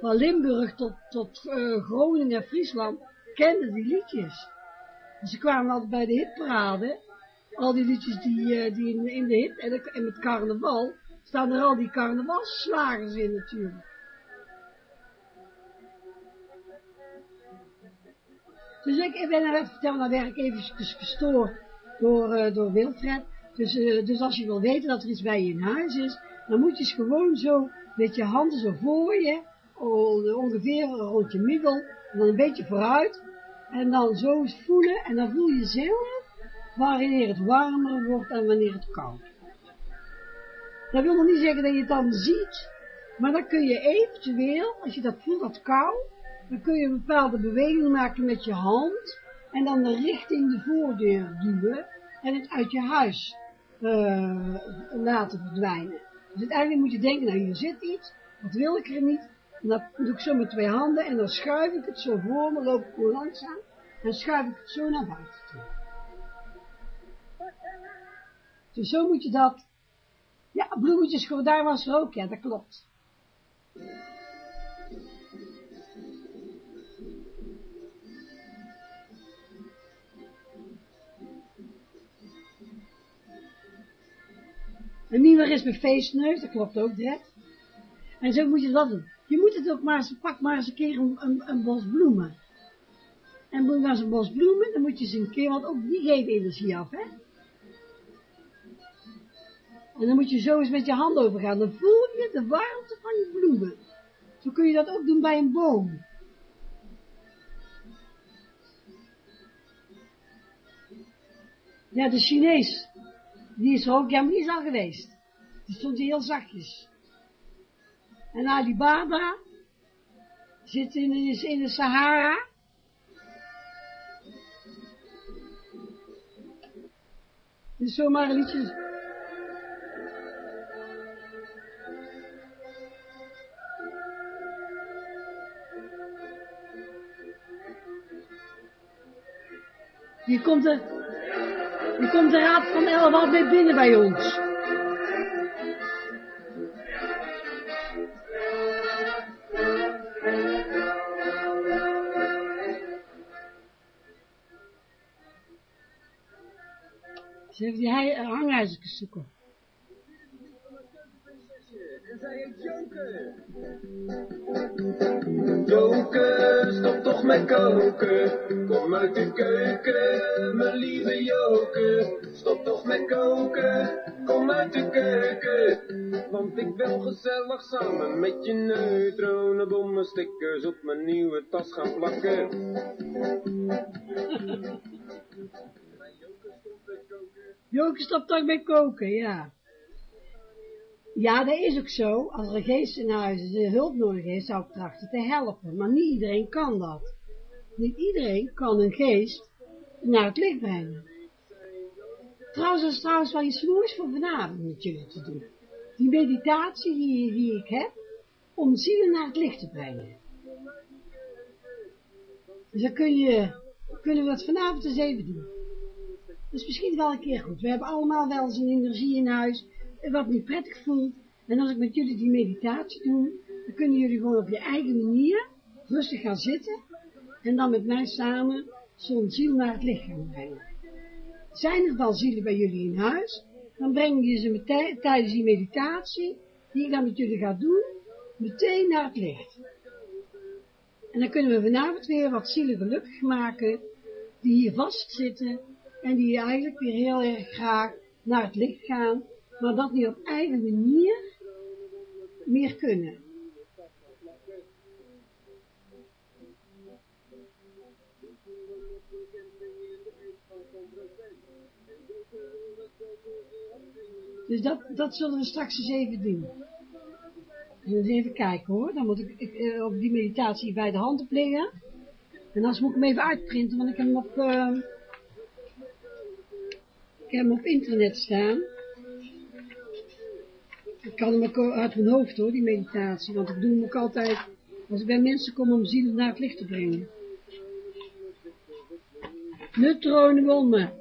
van Limburg tot, tot eh, Groningen en Friesland, kenden die liedjes. En ze kwamen altijd bij de hitparade. Al die liedjes die, die in, in de hit en, en met carnaval, staan er al die carnavalsslagers in natuurlijk. Dus ik, ben even vertellen, dan werd ik eventjes gestoord door, eh, door Wilfred. Dus, eh, dus als je wil weten dat er iets bij je in huis is, dan moet je gewoon zo met je handen zo voor je, ongeveer rond je middel, en dan een beetje vooruit. En dan zo voelen, en dan voel je zelf wanneer het warmer wordt en wanneer het koud. Dat wil nog niet zeggen dat je het dan ziet, maar dan kun je eventueel, als je dat voelt, dat kou, dan kun je een bepaalde beweging maken met je hand en dan de richting de voordeur duwen en het uit je huis eh, laten verdwijnen. Dus uiteindelijk moet je denken, nou hier zit iets, wat wil ik er niet? En dat doe ik zo met twee handen en dan schuif ik het zo voor me, loop ik gewoon langzaam en schuif ik het zo naar buiten toe. Dus zo moet je dat, ja bloemetjes, daar was er ook, ja dat klopt. En Miemer is mijn feestneus, dat klopt ook, Dred. En zo moet je dat doen. Je moet het ook maar eens, pak maar eens een keer een, een, een bos bloemen. En moet maar een bos bloemen, dan moet je ze een keer, want ook die geven energie af, hè. En dan moet je zo eens met je hand overgaan, dan voel je de warmte van je bloemen. Zo kun je dat ook doen bij een boom. Ja, de Chinees, die is er ook, ja, geweest. Die stond heel zachtjes. En Alibaba zit in, in de Sahara. Dus zomaar een liedje. Hier komt de, hier komt de raad van elf alweer binnen bij ons. Ze heeft die hangijzertjes zoeken. En zij heet Joke. Joke, stop toch met koken. Kom uit de keuken, mijn lieve Joke. Stop toch met koken, kom uit de keuken. Want ik wil gezellig samen met je neutronenbommen stickers op mijn nieuwe tas gaan plakken. Joke stopt toch met koken, ja. Ja, dat is ook zo. Als er een geest in huis is die hulp nodig heeft, zou ik trachten te helpen. Maar niet iedereen kan dat. Niet iedereen kan een geest naar het licht brengen. Trouwens, dat is trouwens wel iets moois voor vanavond met jullie te doen. Die meditatie die, die ik heb, om zielen naar het licht te brengen. Dus dan kun je, kunnen we dat vanavond eens even doen. Dat is misschien wel een keer goed. We hebben allemaal wel eens een energie in huis, eh, wat niet prettig voelt. En als ik met jullie die meditatie doe, dan kunnen jullie gewoon op je eigen manier rustig gaan zitten. En dan met mij samen zo'n ziel naar het licht gaan brengen. Zijn er dan zielen bij jullie in huis, dan breng je ze tijdens die meditatie, die ik dan met jullie ga doen, meteen naar het licht. En dan kunnen we vanavond weer wat zielen gelukkig maken, die hier vastzitten en die eigenlijk weer heel erg graag naar het licht gaan, maar dat niet op eigen manier meer kunnen. Dus dat, dat zullen we straks eens even doen. Dus even kijken hoor. Dan moet ik, eh, op die meditatie bij de hand op liggen. En dan moet ik hem even uitprinten, want ik heb hem op, uh, ik heb hem op internet staan. Kan hem ook uit mijn hoofd hoor, die meditatie. Want ik doe hem ook altijd, als ik bij mensen kom om zielen naar het licht te brengen. Neutronenbommen.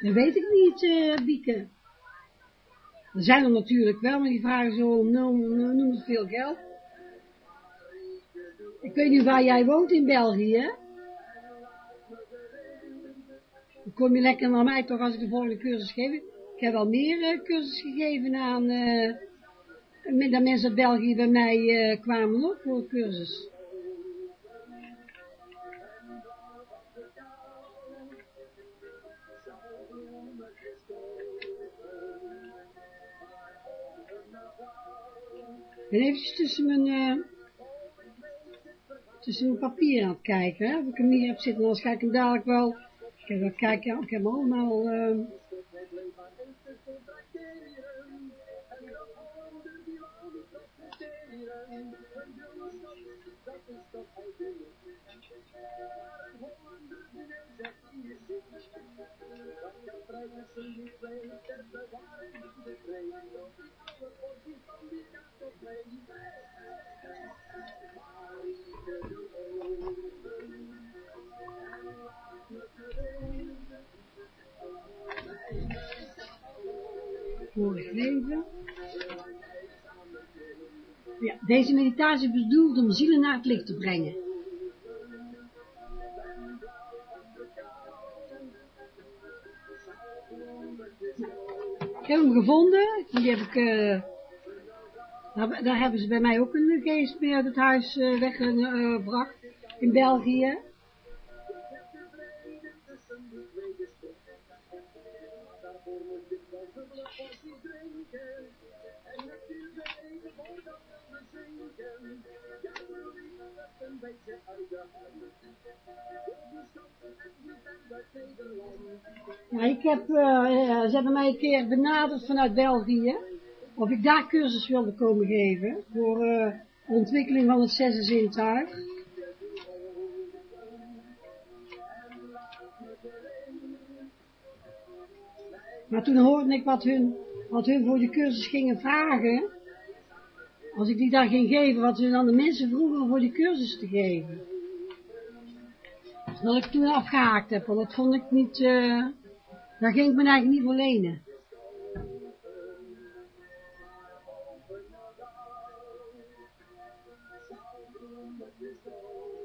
Dat weet ik niet, uh, Bieke. Er zijn er natuurlijk wel, maar die vragen zo noem, noem veel geld. Ik weet niet waar jij woont in België, hè? Dan kom je lekker naar mij toch als ik de volgende cursus geef. Ik heb al meer uh, cursus gegeven aan, uh, mensen uit België bij mij kwamen ook voor cursus. Ben eventjes tussen mijn, uh, tussen mijn papier aan het kijken, hè, of ik hem hier heb zitten, anders ga ik hem dadelijk wel, ik heb wel kijken, ik heb hem allemaal, uh, leven. Ja, deze meditatie is bedoeld om zielen naar het licht te brengen. Heb hem gevonden, die heb ik, uh, daar, daar, hebben ze bij mij ook een geest mee uit het huis uh, weggebracht, in België. Ja, ik heb, uh, ze hebben mij een keer benaderd vanuit België, of ik daar cursus wilde komen geven, voor uh, ontwikkeling van het zesde zintuig. Maar toen hoorde ik wat hun, wat hun voor de cursus gingen vragen, als ik die daar ging geven, wat hun dan de mensen vroegen voor die cursus te geven. Dat ik toen afgehaakt heb, want dat vond ik niet, uh, daar ging ik me eigenlijk niet voor lenen.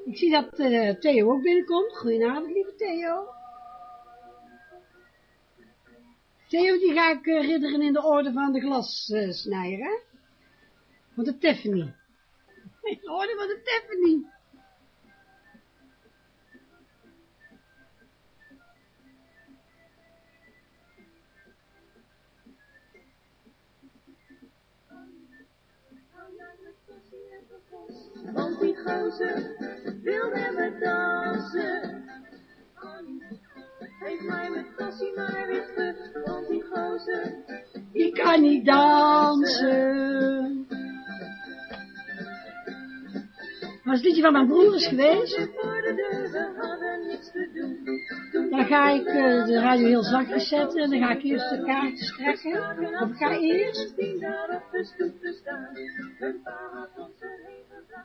Ik zie dat uh, Theo ook binnenkomt. Goedenavond, lieve Theo. Theo, die ga ik uh, ridderen in de orde van de glassnijder, hè? Want de Tiffany. Oh, dat was een Tiffany. Want die gozer wilde met dansen. Geef mij mijn tassie maar weer terug, want die gozer Die kan niet dansen. Was het liedje van mijn geweest? te doen. Toen Dan ga ik eh, de radio heel zachtjes zetten en dan ga ik eerst de kaartjes trekken. Of ik ga eerst,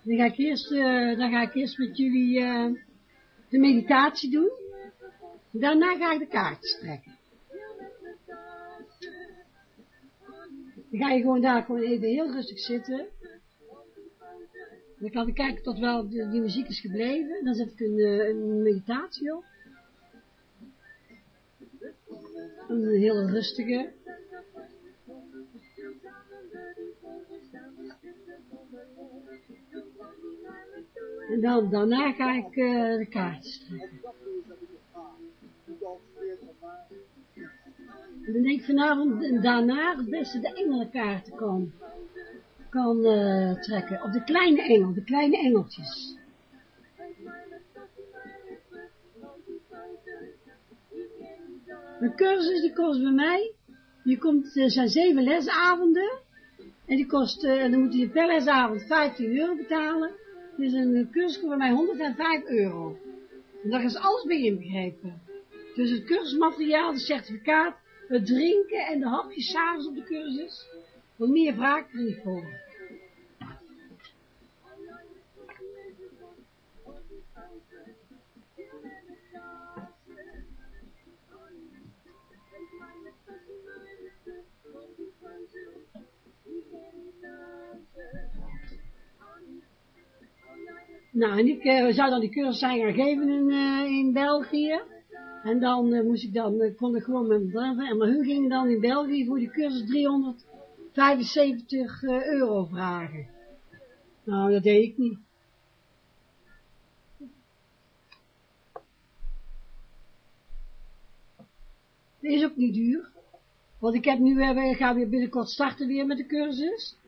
dan ga ik eerst, eh, dan ga ik eerst met jullie eh, de meditatie doen. Daarna ga ik de kaartjes trekken. Dan ga je gewoon daar gewoon even heel rustig zitten. Dan kan ik kijken tot wel de, die muziek is gebleven. Dan zet ik een, eh, meditatie op. Een heel rustige. En dan, daarna ga ik eh, de kaartjes trekken. En dan denk ik vanavond daarna het beste de engelenkaarten kan, kan eh, trekken. Of de kleine engel, de kleine engeltjes. De cursus die kost bij mij, die komt, er zijn zeven lesavonden. En die kost, eh, en dan moet je per lesavond 15 euro betalen. Dus een cursus kost bij mij 105 euro. Daar is alles bij inbegrepen. Dus het cursusmateriaal, het certificaat, het drinken en de hapjes s'avonds op de cursus hoe meer vaak er niet voor. Nou, en ik uh, zou dan die cursus zijn gaan geven in, eh, in België. En dan eh, moest ik dan, kon ik gewoon met mijn bedrijf. En maar hun ging dan in België voor die cursus 300 75 eh, euro vragen. Nou, dat deed ik niet. Dat is ook niet duur. Want ik heb nu eh, we ga weer binnenkort starten weer met de cursus.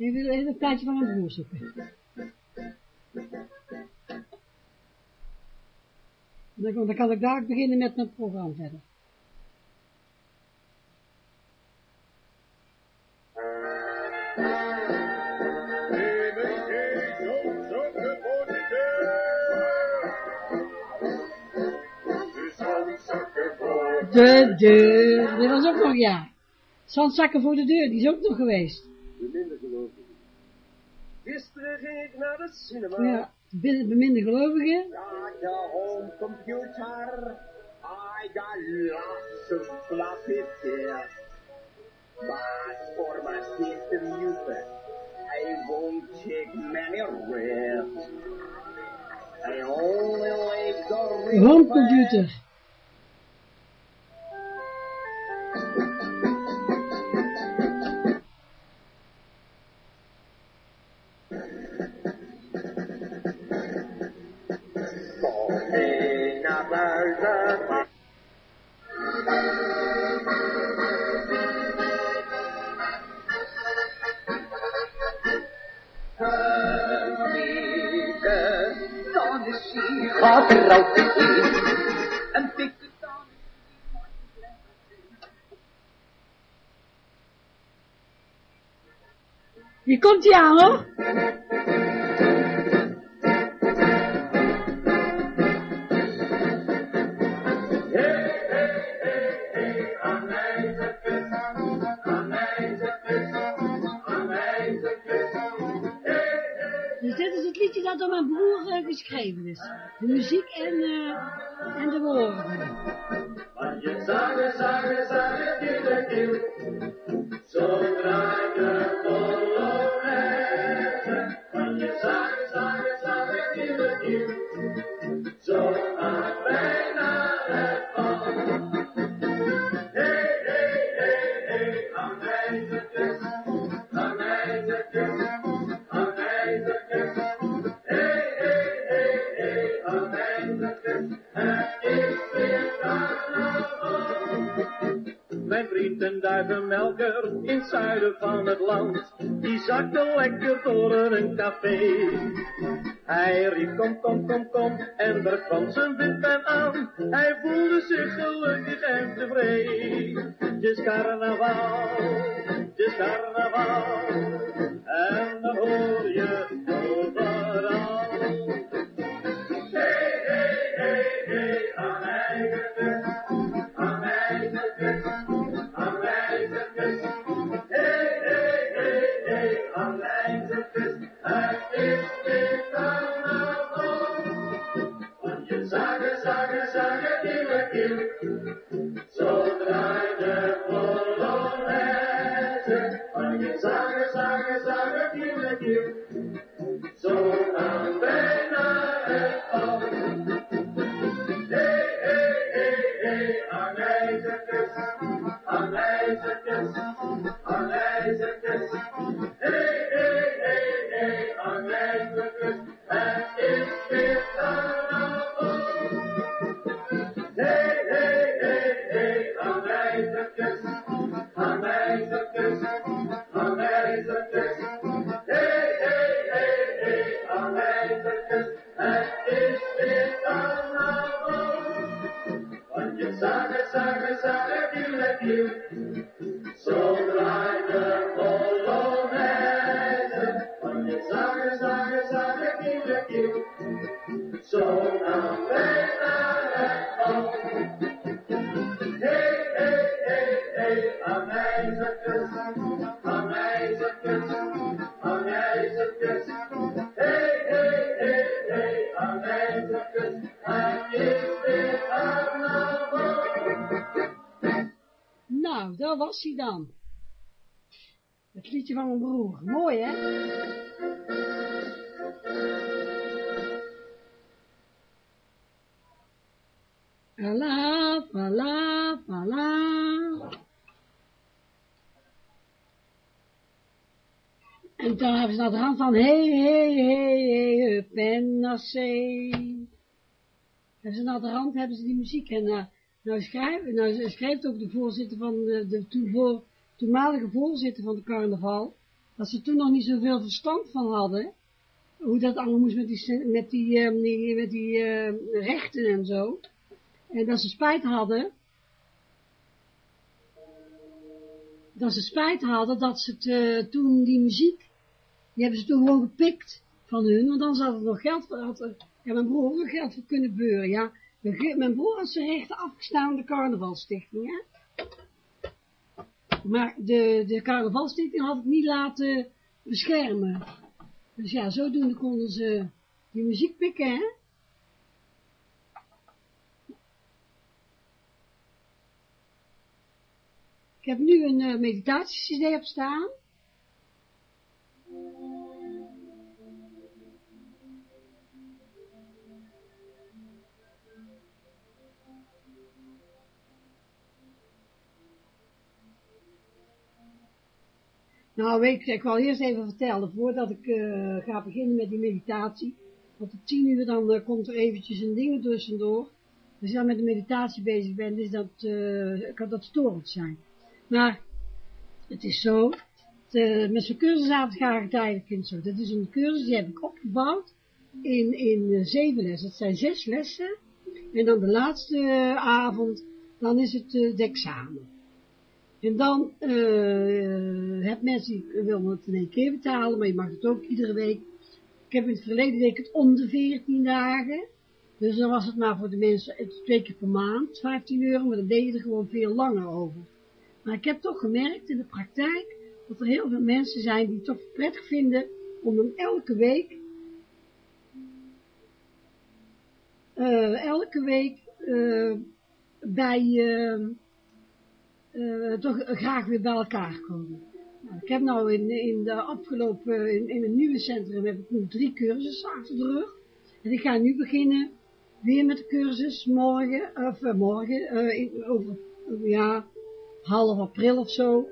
Ik wil even een plaatje van mijn broer zoeken. Dan, kan- ik daar beginnen met mijn programma verder. De deur, die was ook nog, ja. Zandzakken voor de deur, die is ook nog geweest. Gisteren ging ik naar de cinema. Ja, binnen beminde gelovigen. Got the home computer. I got lots of floppy disks. But for my system user, I won't take many risks. I only like the Homecomputer. Falling komt hij aan hoor. Dus dit is het liedje dat door mijn broer eh, geschreven is. De muziek en, eh, en de woorden. Zuiden van het land, die zakte lekker door een café. Hij riep kom, kom, kom, kom en er kwam zijn witpen aan. Hij voelde zich gelukkig en tevreden. Het is carnaval, het is carnaval. En dan hoor je overal. Hij dan. Het liedje van mijn broer. Mooi, hè? Voilà, voilà, voilà. En dan hebben ze naar de hand van, hey, hey, hey, hey, hup en. Hebben ze naar de hand, hebben ze die muziek. En uh, nou, schrijven, nou schrijft ook de voorzitter van, de, de toenmalige voorzitter van de carnaval, dat ze toen nog niet zoveel verstand van hadden, hoe dat allemaal moest met die, met die, uh, die uh, rechten en zo. En dat ze spijt hadden, dat ze spijt hadden dat ze toen die muziek, die hebben ze toen gewoon gepikt van hun, want dan zat er nog geld voor, had er, ja, broer nog geld voor kunnen beuren, ja. Mijn broer had zijn rechten afgestaan aan de carnavalstichting, hè. Maar de, de carnavalstichting had het niet laten beschermen. Dus ja, zodoende konden ze die muziek pikken, hè. Ik heb nu een uh, meditatie-cd op staan. Nou, weet ik, ik wil eerst even vertellen, voordat ik uh, ga beginnen met die meditatie, want om tien uur dan uh, komt er eventjes een ding tussendoor. Als je dan met de meditatie bezig bent, is dat, uh, kan dat storend zijn. Maar het is zo, de, met zo'n cursusavond ga ik het eigenlijk in zo. Dat is een cursus, die heb ik opgebouwd in, in zeven lessen. Het zijn zes lessen. En dan de laatste avond, dan is het het examen. En dan uh, heb mensen die willen het in één keer betalen, maar je mag het ook iedere week. Ik heb in het verleden deed het om de 14 dagen. Dus dan was het maar voor de mensen twee keer per maand, 15 euro, maar dan deed je er gewoon veel langer over. Maar ik heb toch gemerkt in de praktijk dat er heel veel mensen zijn die het toch prettig vinden om dan elke week, uh, elke week uh, bij, uh, toch graag weer bij elkaar komen. Ik heb nou in, in de afgelopen, in, het nieuwe centrum heb ik nu drie cursussen achter de rug. En ik ga nu beginnen weer met de cursus morgen, of morgen, in, over, ja, half april of zo,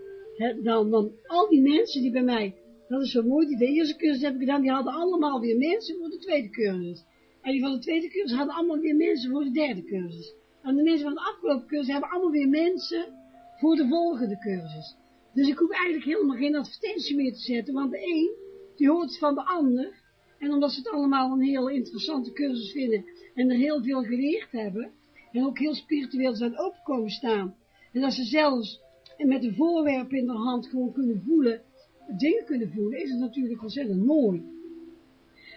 dan, dan al die mensen die bij mij, dat is zo mooi, die de eerste cursus heb ik gedaan, die hadden allemaal weer mensen voor de tweede cursus. En die van de tweede cursus hadden allemaal weer mensen voor de derde cursus. En de mensen van de afgelopen cursus hebben allemaal weer mensen voor de volgende cursus. Dus ik hoef eigenlijk helemaal geen advertentie meer te zetten, want de een, die hoort van de ander. En omdat ze het allemaal een heel interessante cursus vinden en er heel veel geleerd hebben, en ook heel spiritueel zijn opgekomen staan, en dat ze zelfs met een voorwerp in de hand gewoon kunnen voelen, dingen kunnen voelen, is het natuurlijk ontzettend mooi.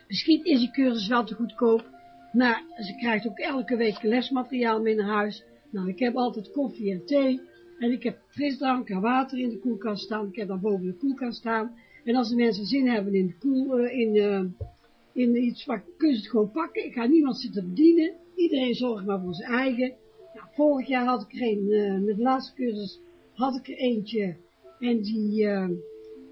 Misschien is die cursus wel te goedkoop, maar ze krijgt ook elke week lesmateriaal mee naar huis. Nou, ik heb altijd koffie en thee, en ik heb frisdrank en water in de koelkast staan, ik heb daar boven de koelkast staan. En als de mensen zin hebben in, koel, uh, in, uh, in iets, wat kunnen ze het gewoon pakken. Ik ga niemand zitten bedienen, iedereen zorgt maar voor zijn eigen. Vorig jaar had ik er een, uh, met de laatste cursus had ik er eentje, en die,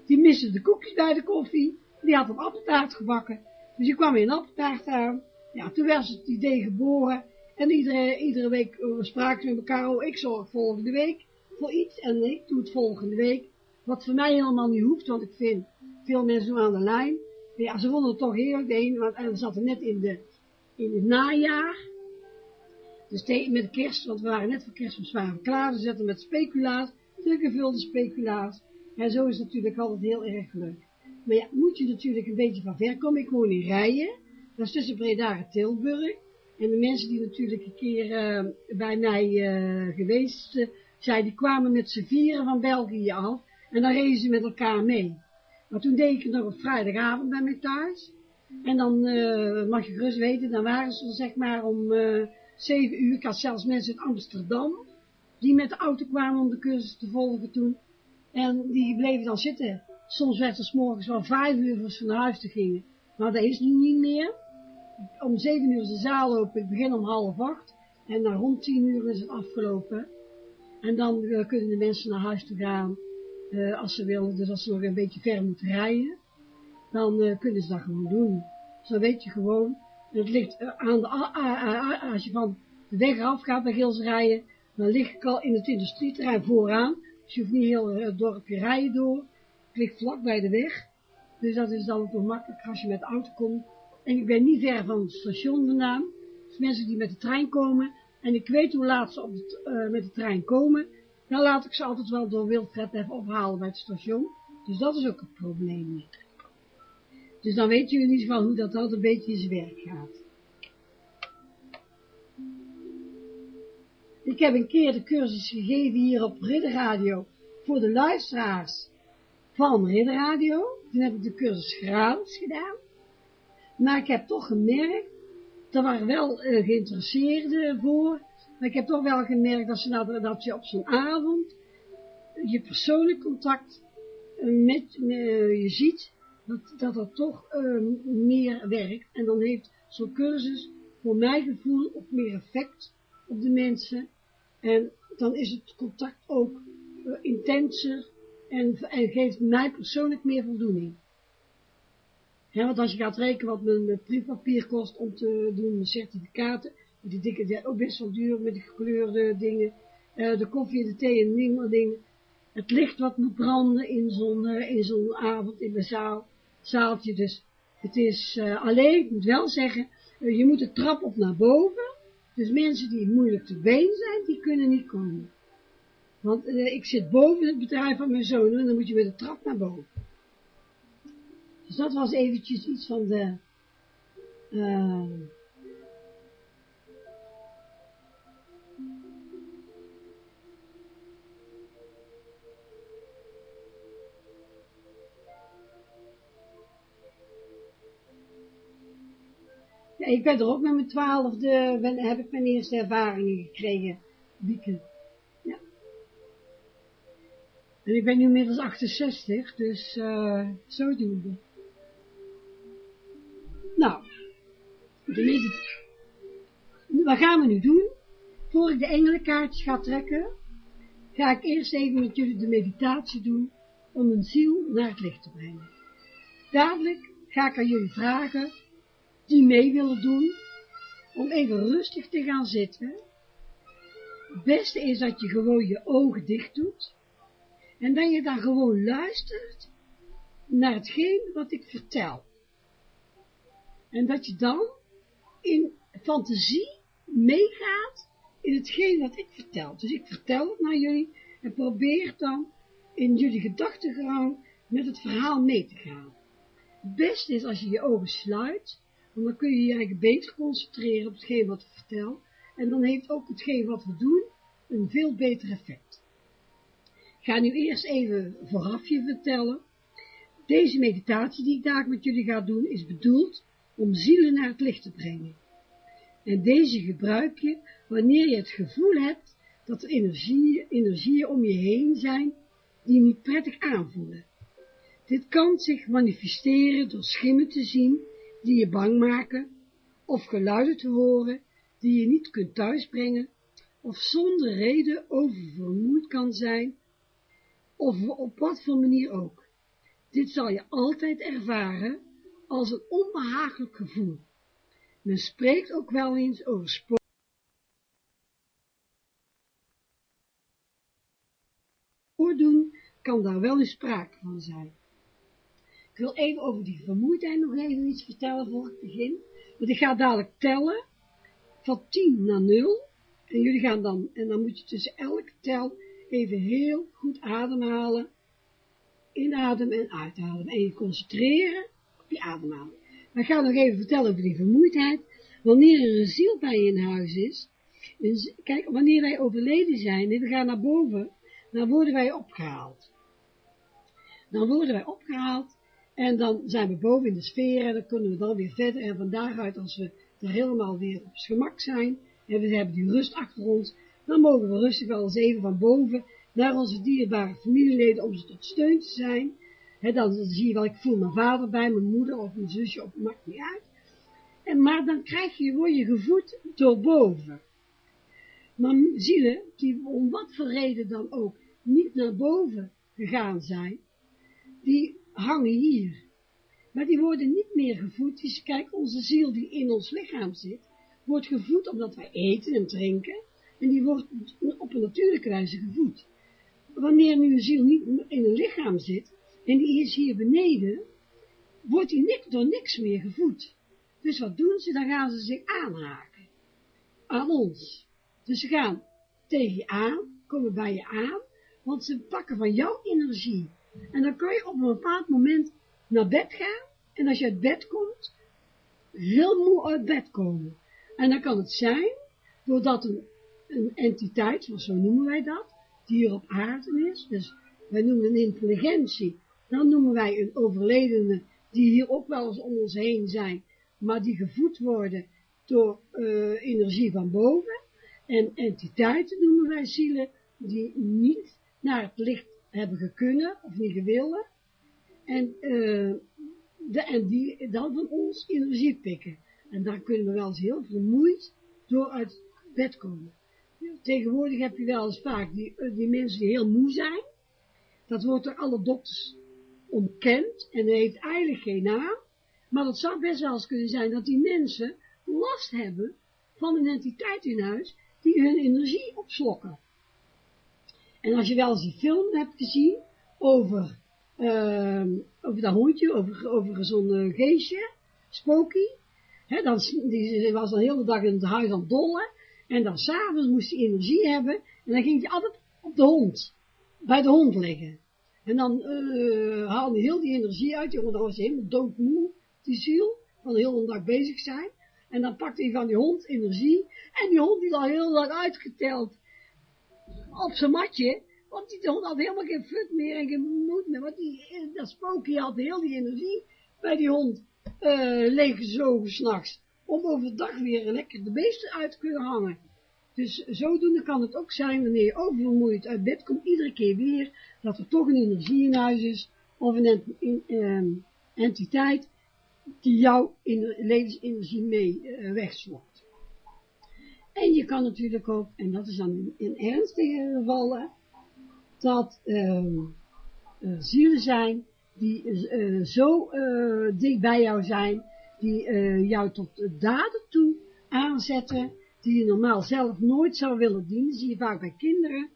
die miste de koekjes bij de koffie. Die had een appeltaart gebakken. Dus ik kwam in een appeltaart aan. Ja, toen werd het idee geboren. En iedere, iedere week spraken we met elkaar, oh, ik zorg volgende week voor iets en ik doe het volgende week. Wat voor mij helemaal niet hoeft, want ik vind veel mensen aan de lijn. Ja, ze vonden het toch heerlijk, de een, want we zaten net in, de, in het najaar. Dus met kerst, want we waren net voor kerstmis waren we klaar. Ze zetten met speculaas, de gevulde speculaas. En zo is het natuurlijk altijd heel erg leuk. Maar ja, moet je natuurlijk een beetje van ver komen. Ik woon in Rijen, dat is tussen Breda en Tilburg. En de mensen die natuurlijk een keer uh, bij mij uh, geweest uh, zij die kwamen met z'n vieren van België af en dan reden ze met elkaar mee. Maar toen deed ik het nog op vrijdagavond bij mij thuis. En dan uh, mag je gerust weten, dan waren ze zeg maar om uh, zeven uur. Ik had zelfs mensen uit Amsterdam, die met de auto kwamen om de cursus te volgen toen. En die bleven dan zitten. Soms werd het morgens wel vijf uur voor ze naar huis te gingen. Maar dat is nu niet meer. Om zeven uur is de zaal open, ik begin om half acht. En dan rond tien uur is het afgelopen. En dan uh, kunnen de mensen naar huis toe gaan, uh, als ze willen. Dus als ze nog een beetje ver moeten rijden, dan uh, kunnen ze dat gewoon doen. Zo weet je gewoon, het ligt aan de, als je van de weg af gaat naar Gils rijden, dan lig ik al in het industrieterrein vooraan. Dus je hoeft niet heel het dorpje rijden door. Ik lig vlak bij de weg. Dus dat is dan ook wel makkelijk als je met de auto komt. En ik ben niet ver van het station vandaan. Dus mensen die met de trein komen, en ik weet hoe laat ze op uh, met de trein komen, dan laat ik ze altijd wel door Wildpret even ophalen bij het station. Dus dat is ook het probleem niet. Dus dan weet je in ieder geval hoe dat altijd een beetje in zijn werk gaat. Ik heb een keer de cursus gegeven hier op Ridderradio voor de luisteraars van Ridderradio. Toen heb ik de cursus gratis gedaan. Maar ik heb toch gemerkt er waren wel uh, geïnteresseerden voor, maar ik heb toch wel gemerkt dat, ze nou, dat je op zo'n avond je persoonlijk contact uh, met, uh, je ziet, dat, dat dat toch meer werkt. En dan heeft zo'n cursus voor mijn gevoel ook meer effect op de mensen. En dan is het contact ook intenser en, en geeft mij persoonlijk meer voldoening. Want als je gaat rekenen wat mijn briefpapier kost om te doen, mijn certificaten, die dikke, die ook best wel duur met de gekleurde dingen, uh, de koffie, de thee en dingen, dingen. Het licht wat moet branden in zo'n uh, in zo'n avond in de zaal, zaaltje. Dus het is alleen, ik moet wel zeggen, je moet de trap op naar boven. Dus mensen die moeilijk te been zijn, die kunnen niet komen. Want ik zit boven het bedrijf van mijn zoon en dan moet je met de trap naar boven. Dus dat was eventjes iets van de... Uh, Ja, ik ben er ook met mijn twaalfde, ben, heb ik mijn eerste ervaringen gekregen, Wieken. Ja. En ik ben nu inmiddels 68, dus uh, zodoende. Nou, de wat gaan we nu doen? Voor ik de engelenkaartjes ga trekken, ga ik eerst even met jullie de meditatie doen om een ziel naar het licht te brengen. Dadelijk ga ik aan jullie vragen die mee willen doen, om even rustig te gaan zitten. Het beste is dat je gewoon je ogen dicht doet en dat je dan gewoon luistert naar hetgeen wat ik vertel. En dat je dan in fantasie meegaat in hetgeen wat ik vertel. Dus ik vertel het naar jullie en probeer dan in jullie gedachtegang met het verhaal mee te gaan. Het beste is als je je ogen sluit, want dan kun je je eigenlijk beter concentreren op hetgeen wat ik vertel. En dan heeft ook hetgeen wat we doen een veel beter effect. Ik ga nu eerst even vooraf je vertellen. Deze meditatie die ik daar met jullie ga doen, is bedoeld om zielen naar het licht te brengen. En deze gebruik je wanneer je het gevoel hebt dat er energieën, energieën om je heen zijn die niet prettig aanvoelen. Dit kan zich manifesteren door schimmen te zien die je bang maken, of geluiden te horen die je niet kunt thuisbrengen, of zonder reden oververmoeid kan zijn, of op wat voor manier ook. Dit zal je altijd ervaren als een onbehagelijk gevoel. Men spreekt ook wel eens over spoordoen, kan daar wel eens sprake van zijn. Ik wil even over die vermoeidheid nog even iets vertellen voor ik begin. Want ik ga dadelijk tellen van 10 naar 0. En jullie gaan dan, en dan moet je tussen elke tel even heel goed ademhalen. Inademen en uitademen. En je concentreren je ademhaling. Maar ik ga nog even vertellen over die vermoeidheid. Wanneer er een ziel bij je in huis is, kijk, wanneer wij overleden zijn en we gaan naar boven, dan worden wij opgehaald. Dan worden wij opgehaald en dan zijn we boven in de sfeer en dan kunnen we dan weer verder en van daaruit als we er helemaal weer op het gemak zijn en we hebben die rust achter ons, dan mogen we rustig wel eens even van boven naar onze dierbare familieleden om ze tot steun te zijn. Dan zie je wel, ik voel mijn vader bij, mijn moeder of mijn zusje, of maakt niet uit. En, maar dan krijg je, word je gevoed door boven. Maar zielen, die om wat voor reden dan ook niet naar boven gegaan zijn, die hangen hier. Maar die worden niet meer gevoed. Dus kijk, onze ziel die in ons lichaam zit, wordt gevoed omdat wij eten en drinken. En die wordt op een natuurlijke wijze gevoed. Wanneer nu een ziel niet in een lichaam zit, en die is hier beneden, wordt die niks, door niks meer gevoed. Dus wat doen ze? Dan gaan ze zich aanhaken. Aan ons. Dus ze gaan tegen je aan, komen bij je aan, want ze pakken van jouw energie. En dan kun je op een bepaald moment naar bed gaan, en als je uit bed komt, heel moe uit bed komen. En dan kan het zijn, doordat een, een entiteit, zo noemen wij dat, die hier op aarde is, dus wij noemen een intelligentie, dan noemen wij een overledene, die hier ook wel eens om ons heen zijn, maar die gevoed worden door uh, energie van boven. En entiteiten noemen wij zielen die niet naar het licht hebben gekunnen of niet gewillen. En, uh, de, die dan van ons energie pikken. En daar kunnen we wel eens heel vermoeid door uit bed komen. Tegenwoordig heb je wel eens vaak die, die mensen die heel moe zijn. Dat wordt door alle dokters ontkend en heeft eigenlijk geen naam. Maar het zou best wel eens kunnen zijn dat die mensen last hebben van een entiteit in huis die hun energie opslokken. En als je wel eens die film hebt gezien over, uh, over dat hondje, over, over zo'n geestje, Spooky, hè, dan, die was dan hele dag in het huis aan het dollen, en dan s'avonds moest hij energie hebben, en dan ging hij altijd op de hond, bij de hond liggen. En dan uh, haalde hij heel die energie uit, jongen, dan was hij helemaal doodmoe, die ziel, van de hele dag bezig zijn. En dan pakte hij van die hond energie, en die hond die al heel lang uitgeteld. Op zijn matje, want die hond had helemaal geen fut meer en geen moed meer, want die, dat spookje had heel die energie bij die hond uh, leeggezogen s'nachts, om overdag weer lekker de beesten uit te kunnen hangen. Dus zodoende kan het ook zijn, wanneer je oververmoeid uit bed komt, iedere keer weer, dat er toch een energie in huis is, of een um, entiteit, die jouw levensenergie mee uh. En je kan natuurlijk ook, en dat is dan in, ernstige gevallen, dat uh, zielen zijn die uh, zo dicht bij jou zijn, die jou tot daden toe aanzetten, die je normaal zelf nooit zou willen dienen, zie je vaak bij kinderen,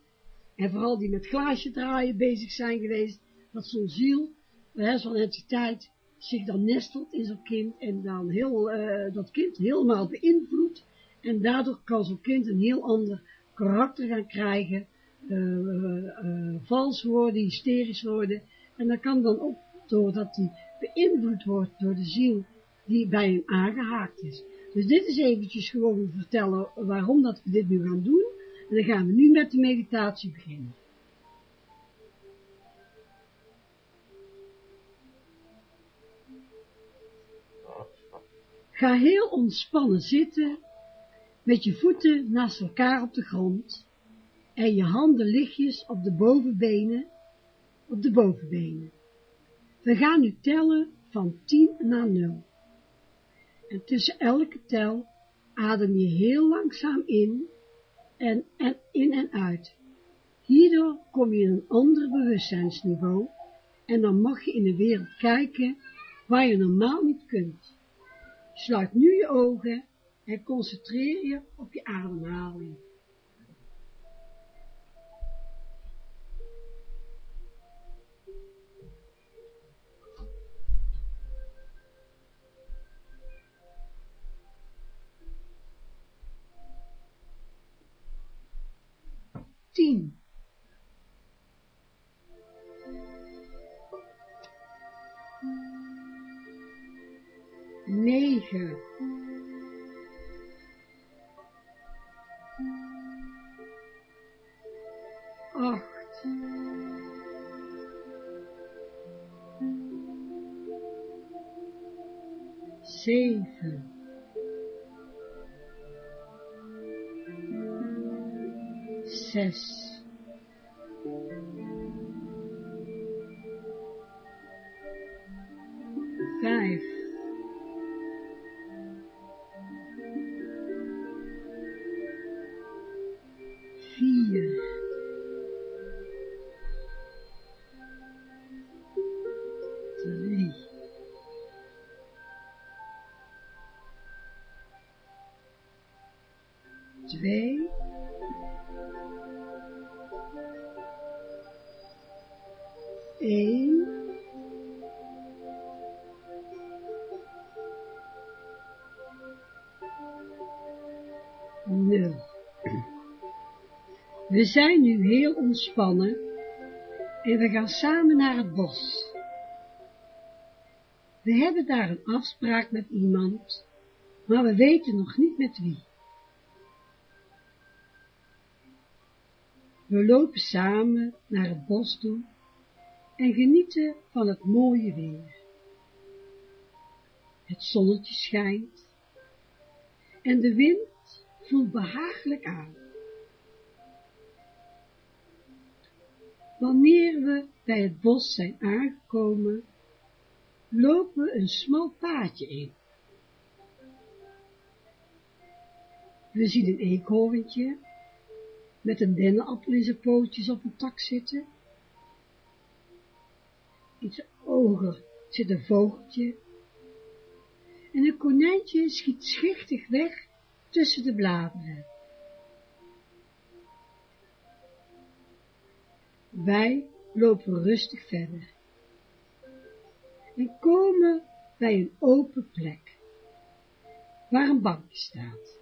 en vooral die met glaasje draaien bezig zijn geweest, dat zo'n ziel, zo'n entiteit, zich dan nestelt in zo'n kind en dan heel, eh, dat kind helemaal beïnvloedt. En daardoor kan zo'n kind een heel ander karakter gaan krijgen, uh, vals worden, hysterisch worden. En dat kan dan ook doordat hij beïnvloed wordt door de ziel die bij hem aangehaakt is. Dus dit is eventjes gewoon vertellen waarom dat we dit nu gaan doen. En dan gaan we nu met de meditatie beginnen. Ga heel ontspannen zitten, met je voeten naast elkaar op de grond en je handen lichtjes op de bovenbenen, op de bovenbenen. We gaan nu tellen van 10 naar 0. En tussen elke tel adem je heel langzaam in en, en in en uit. Hierdoor kom je in een ander bewustzijnsniveau en dan mag je in de wereld kijken waar je normaal niet kunt. Sluit nu je ogen en concentreer je op je ademhaling. Tien. Negen. Acht. Zeven. Zes. Zijn nu heel ontspannen en we gaan samen naar het bos. We hebben daar een afspraak met iemand, maar we weten nog niet met wie. We lopen samen naar het bos toe en genieten van het mooie weer. Het zonnetje schijnt en de wind voelt behagelijk aan. Wanneer we bij het bos zijn aangekomen, lopen we een smal paadje in. We zien een eekhoorntje met een dennenappel in zijn pootjes op een tak zitten. Zijn ogen zit een vogeltje. En een konijntje schiet schichtig weg tussen de bladeren. Wij lopen rustig verder en komen bij een open plek, waar een bankje staat.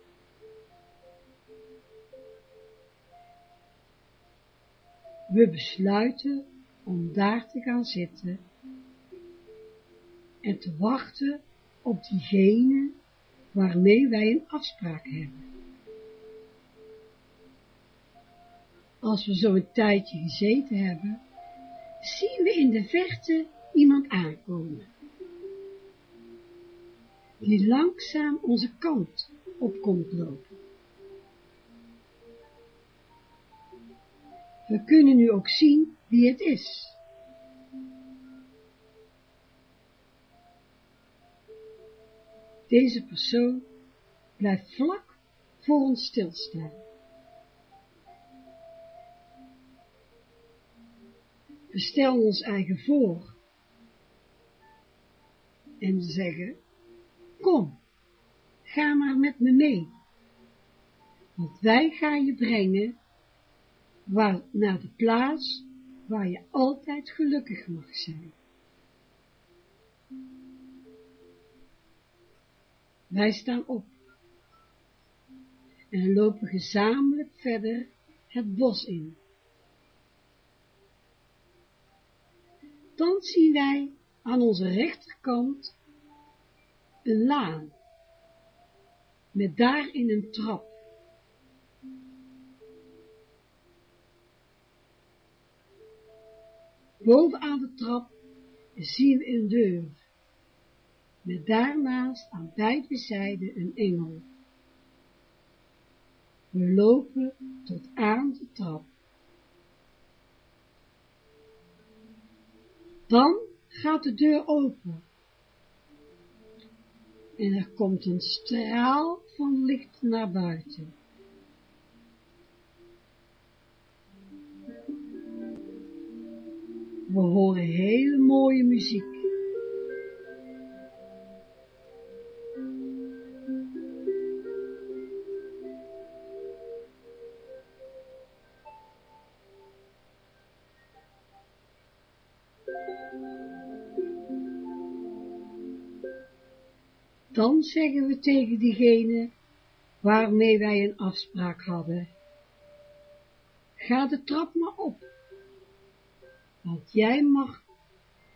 We besluiten om daar te gaan zitten en te wachten op diegene waarmee wij een afspraak hebben. Als we zo een tijdje gezeten hebben, zien we in de verte iemand aankomen, die langzaam onze kant op komt lopen. We kunnen nu ook zien wie het is. Deze persoon blijft vlak voor ons stilstaan. We stellen ons eigen voor en zeggen, kom, ga maar met me mee, want wij gaan je brengen naar de plaats waar je altijd gelukkig mag zijn. Wij staan op en lopen gezamenlijk verder het bos in. Dan zien wij aan onze rechterkant een laan, met daarin een trap. Bovenaan de trap zien we een deur, met daarnaast aan beide zijden een engel. We lopen tot aan de trap. Dan gaat de deur open. En er komt een straal van licht naar buiten. We horen hele mooie muziek. Zeggen we tegen diegene waarmee wij een afspraak hadden. Ga de trap maar op, want jij mag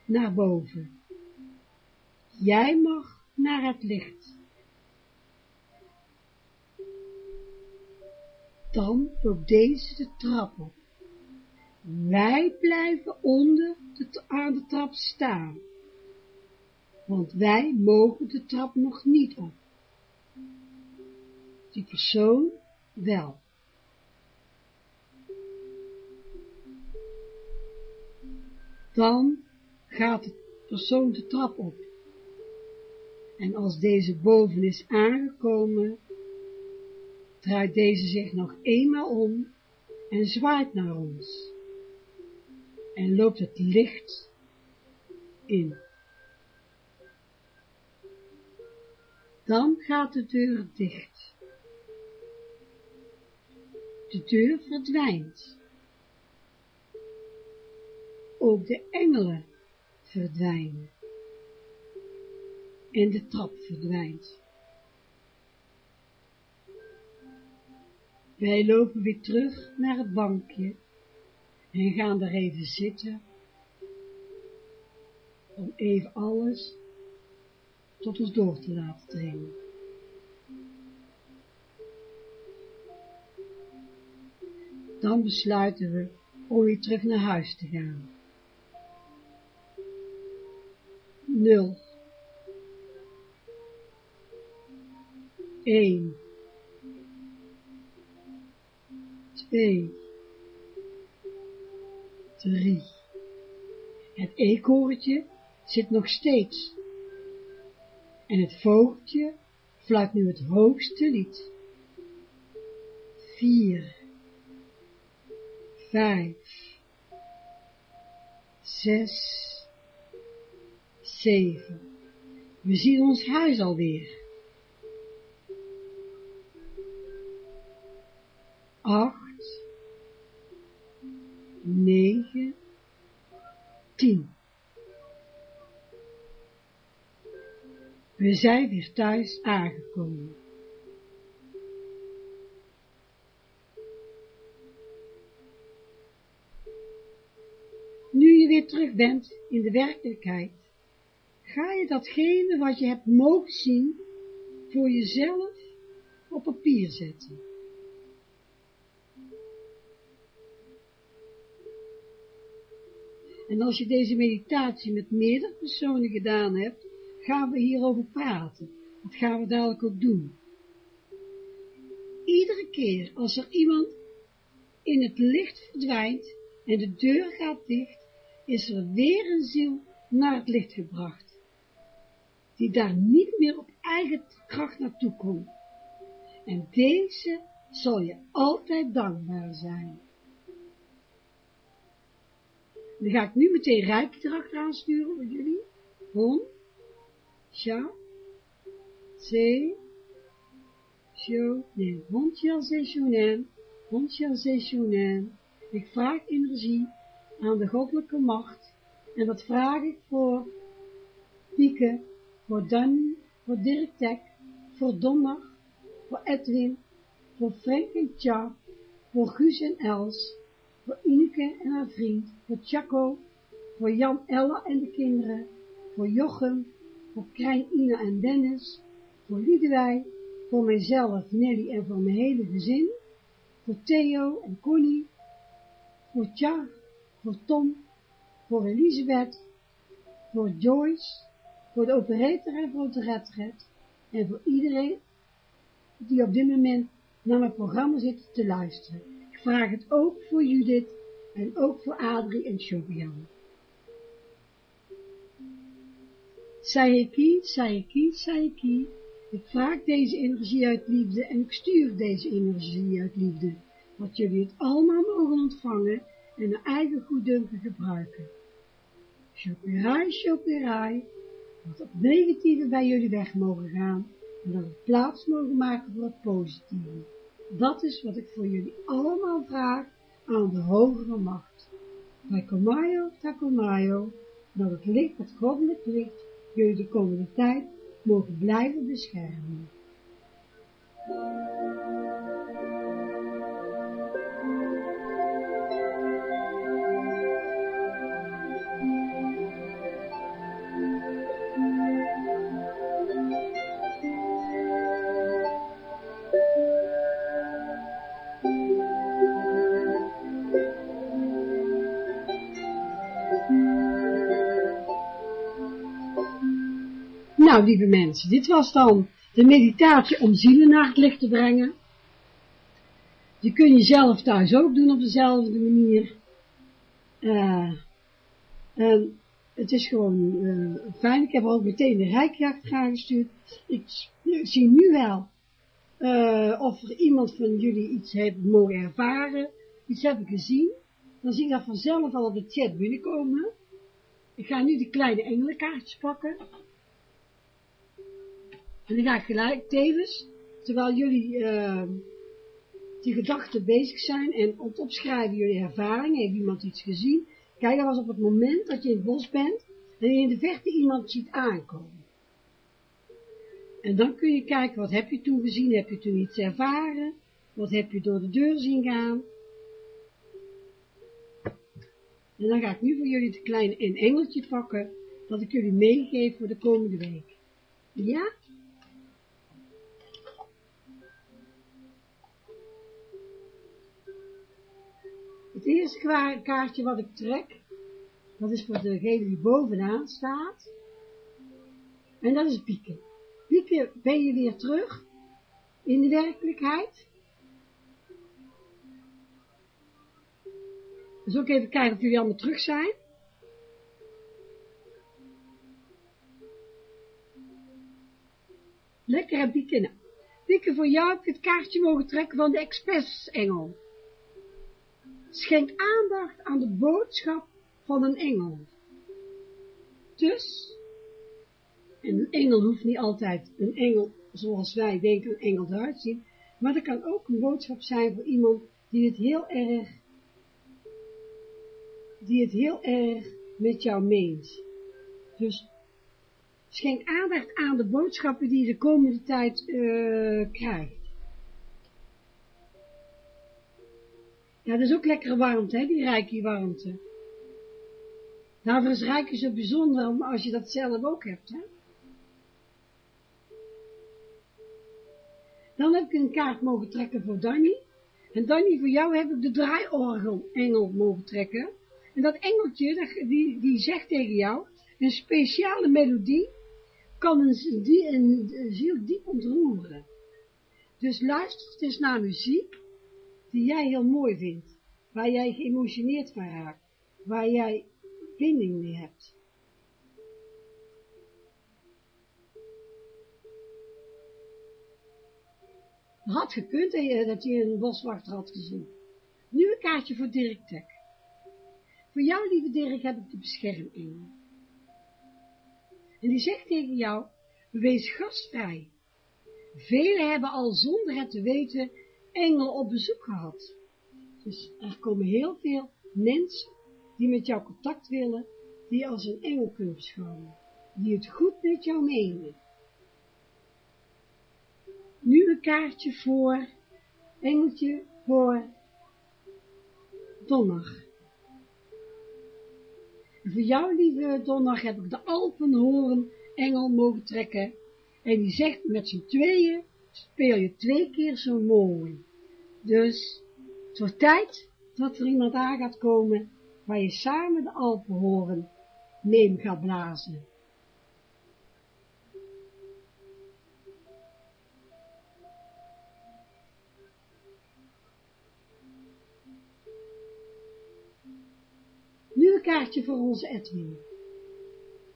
naar boven. Jij mag naar het licht. Dan loopt deze de trap op. Wij blijven onder de, aan de trap staan want wij mogen de trap nog niet op. Die persoon wel. Dan gaat de persoon de trap op. En als deze boven is aangekomen, draait deze zich nog eenmaal om en zwaait naar ons. En loopt het licht in. Dan gaat de deur dicht. De deur verdwijnt. Ook de engelen verdwijnen. En de trap verdwijnt. Wij lopen weer terug naar het bankje en gaan er even zitten om even alles tot ons door te laten. Dan besluiten we om weer terug naar huis te gaan. Nul. Eén. Twee. Drie. Het eekhoortje zit nog steeds en het vogeltje fluit nu het hoogste lied. Vier, vijf, zes, zeven. We zien ons huis alweer. Acht, negen, tien. We zijn weer thuis aangekomen. Nu je weer terug bent in de werkelijkheid, ga je datgene wat je hebt mogen zien, voor jezelf op papier zetten. En als je deze meditatie met meerdere personen gedaan hebt, gaan we hierover praten. Dat gaan we dadelijk ook doen. Iedere keer als er iemand in het licht verdwijnt en de deur gaat dicht, is er weer een ziel naar het licht gebracht, die daar niet meer op eigen kracht naartoe komt. En deze zal je altijd dankbaar zijn. Dan ga ik nu meteen Rijk erachteraan sturen voor jullie. Hon, Sha, Se, Sho, nee, Hondja Sessionen. Ik vraag energie aan de goddelijke macht en dat vraag ik voor Pieke, voor Dan, voor Dirk Tek, voor Donner, voor Edwin, voor Frank en Tja, voor Guus en Els, voor Ineke en haar vriend, voor Chaco, voor Jan, Ella en de kinderen, voor Jochem, voor Krijn, Ina en Dennis, voor Liedewij, voor mijzelf, Nelly en voor mijn hele gezin, voor Theo en Connie, voor Tja, voor Tom, voor Elisabeth, voor Joyce, voor de operator en voor de redred, en voor iedereen die op dit moment naar mijn programma zit te luisteren. Ik vraag het ook voor Judith en ook voor Adrie en Shobian. Saiki, Saiki, Saiki. Ik vraag deze energie uit liefde en ik stuur deze energie uit liefde, dat jullie het allemaal mogen ontvangen en naar eigen goeddunken gebruiken. Shopirai, shopirai, dat het negatieve bij jullie weg mogen gaan en dat we plaats mogen maken voor het positieve. Dat is wat ik voor jullie allemaal vraag aan de hogere macht. Bij Komayo, Takomayo, dat het licht, het goddelijk licht, jullie de komende tijd mogen blijven beschermen. Nou, lieve mensen, dit was dan de meditatie om zielen naar het licht te brengen. Die kun je zelf thuis ook doen op dezelfde manier. Uh, en het is gewoon uh, fijn. Ik heb ook meteen de rijkjacht gestuurd. Ik, ik zie nu wel uh, of er iemand van jullie iets heeft mogen ervaren. Iets hebben gezien. Dan zie ik dat vanzelf al op de chat binnenkomen. Ik ga nu de kleine engelenkaartjes pakken. En dan ga ik gelijk tevens, terwijl jullie uh, die gedachten bezig zijn en op opschrijven jullie ervaring, heeft iemand iets gezien. Kijk, dat was op het moment dat je in het bos bent en je in de verte iemand ziet aankomen. En dan kun je kijken, wat heb je toen gezien? Heb je toen iets ervaren? Wat heb je door de deur zien gaan? En dan ga ik nu voor jullie de kleine een engeltje pakken, dat ik jullie meegeef voor de komende week. Ja? Het eerste kaartje wat ik trek, dat is voor degene die bovenaan staat. En dat is Pieke. Pieke, ben je weer terug in de werkelijkheid? Dus ook even kijken of jullie allemaal terug zijn. Lekker hè, Pieke. Nou, Pieke, voor jou heb ik het kaartje mogen trekken van de expressengel. Schenk aandacht aan de boodschap van een engel. Dus, en een engel hoeft niet altijd een engel zoals wij denken een engel eruit zien, maar dat kan ook een boodschap zijn voor iemand die het heel erg, die het heel erg met jou meent. Dus schenk aandacht aan de boodschappen die je de komende tijd uh, krijgt. Ja, dat is ook lekkere warmte, hè, die rijke warmte. Daarvoor is rijke zo bijzonder, als je dat zelf ook hebt, hè. Dan heb ik een kaart mogen trekken voor Danny. En Danny, voor jou heb ik de draaiorgel engel mogen trekken. En dat engeltje, die, die zegt tegen jou, een speciale melodie kan die, een ziel diep ontroeren. Dus luister eens naar muziek die jij heel mooi vindt, waar jij geëmotioneerd van raakt, waar jij binding mee hebt. Had gekund dat je een boswachter had gezien. Nu een kaartje voor Dirk Tek. Voor jou, lieve Dirk, heb ik de bescherming. En die zegt tegen jou, wees gastvrij. Velen hebben al zonder het te weten engel op bezoek gehad. Dus er komen heel veel mensen die met jou contact willen, die je als een engel kunt beschouwen, die het goed met jou menen. Nu een kaartje voor, engeltje voor Donner. Voor jou, lieve Donner, heb ik de Alpenhoorn engel mogen trekken. En die zegt, met z'n tweeën speel je twee keer zo mooi. Dus, het wordt tijd dat er iemand aan gaat komen, waar je samen de Alpenhoorn neem gaat blazen. Nu een kaartje voor onze Edwin.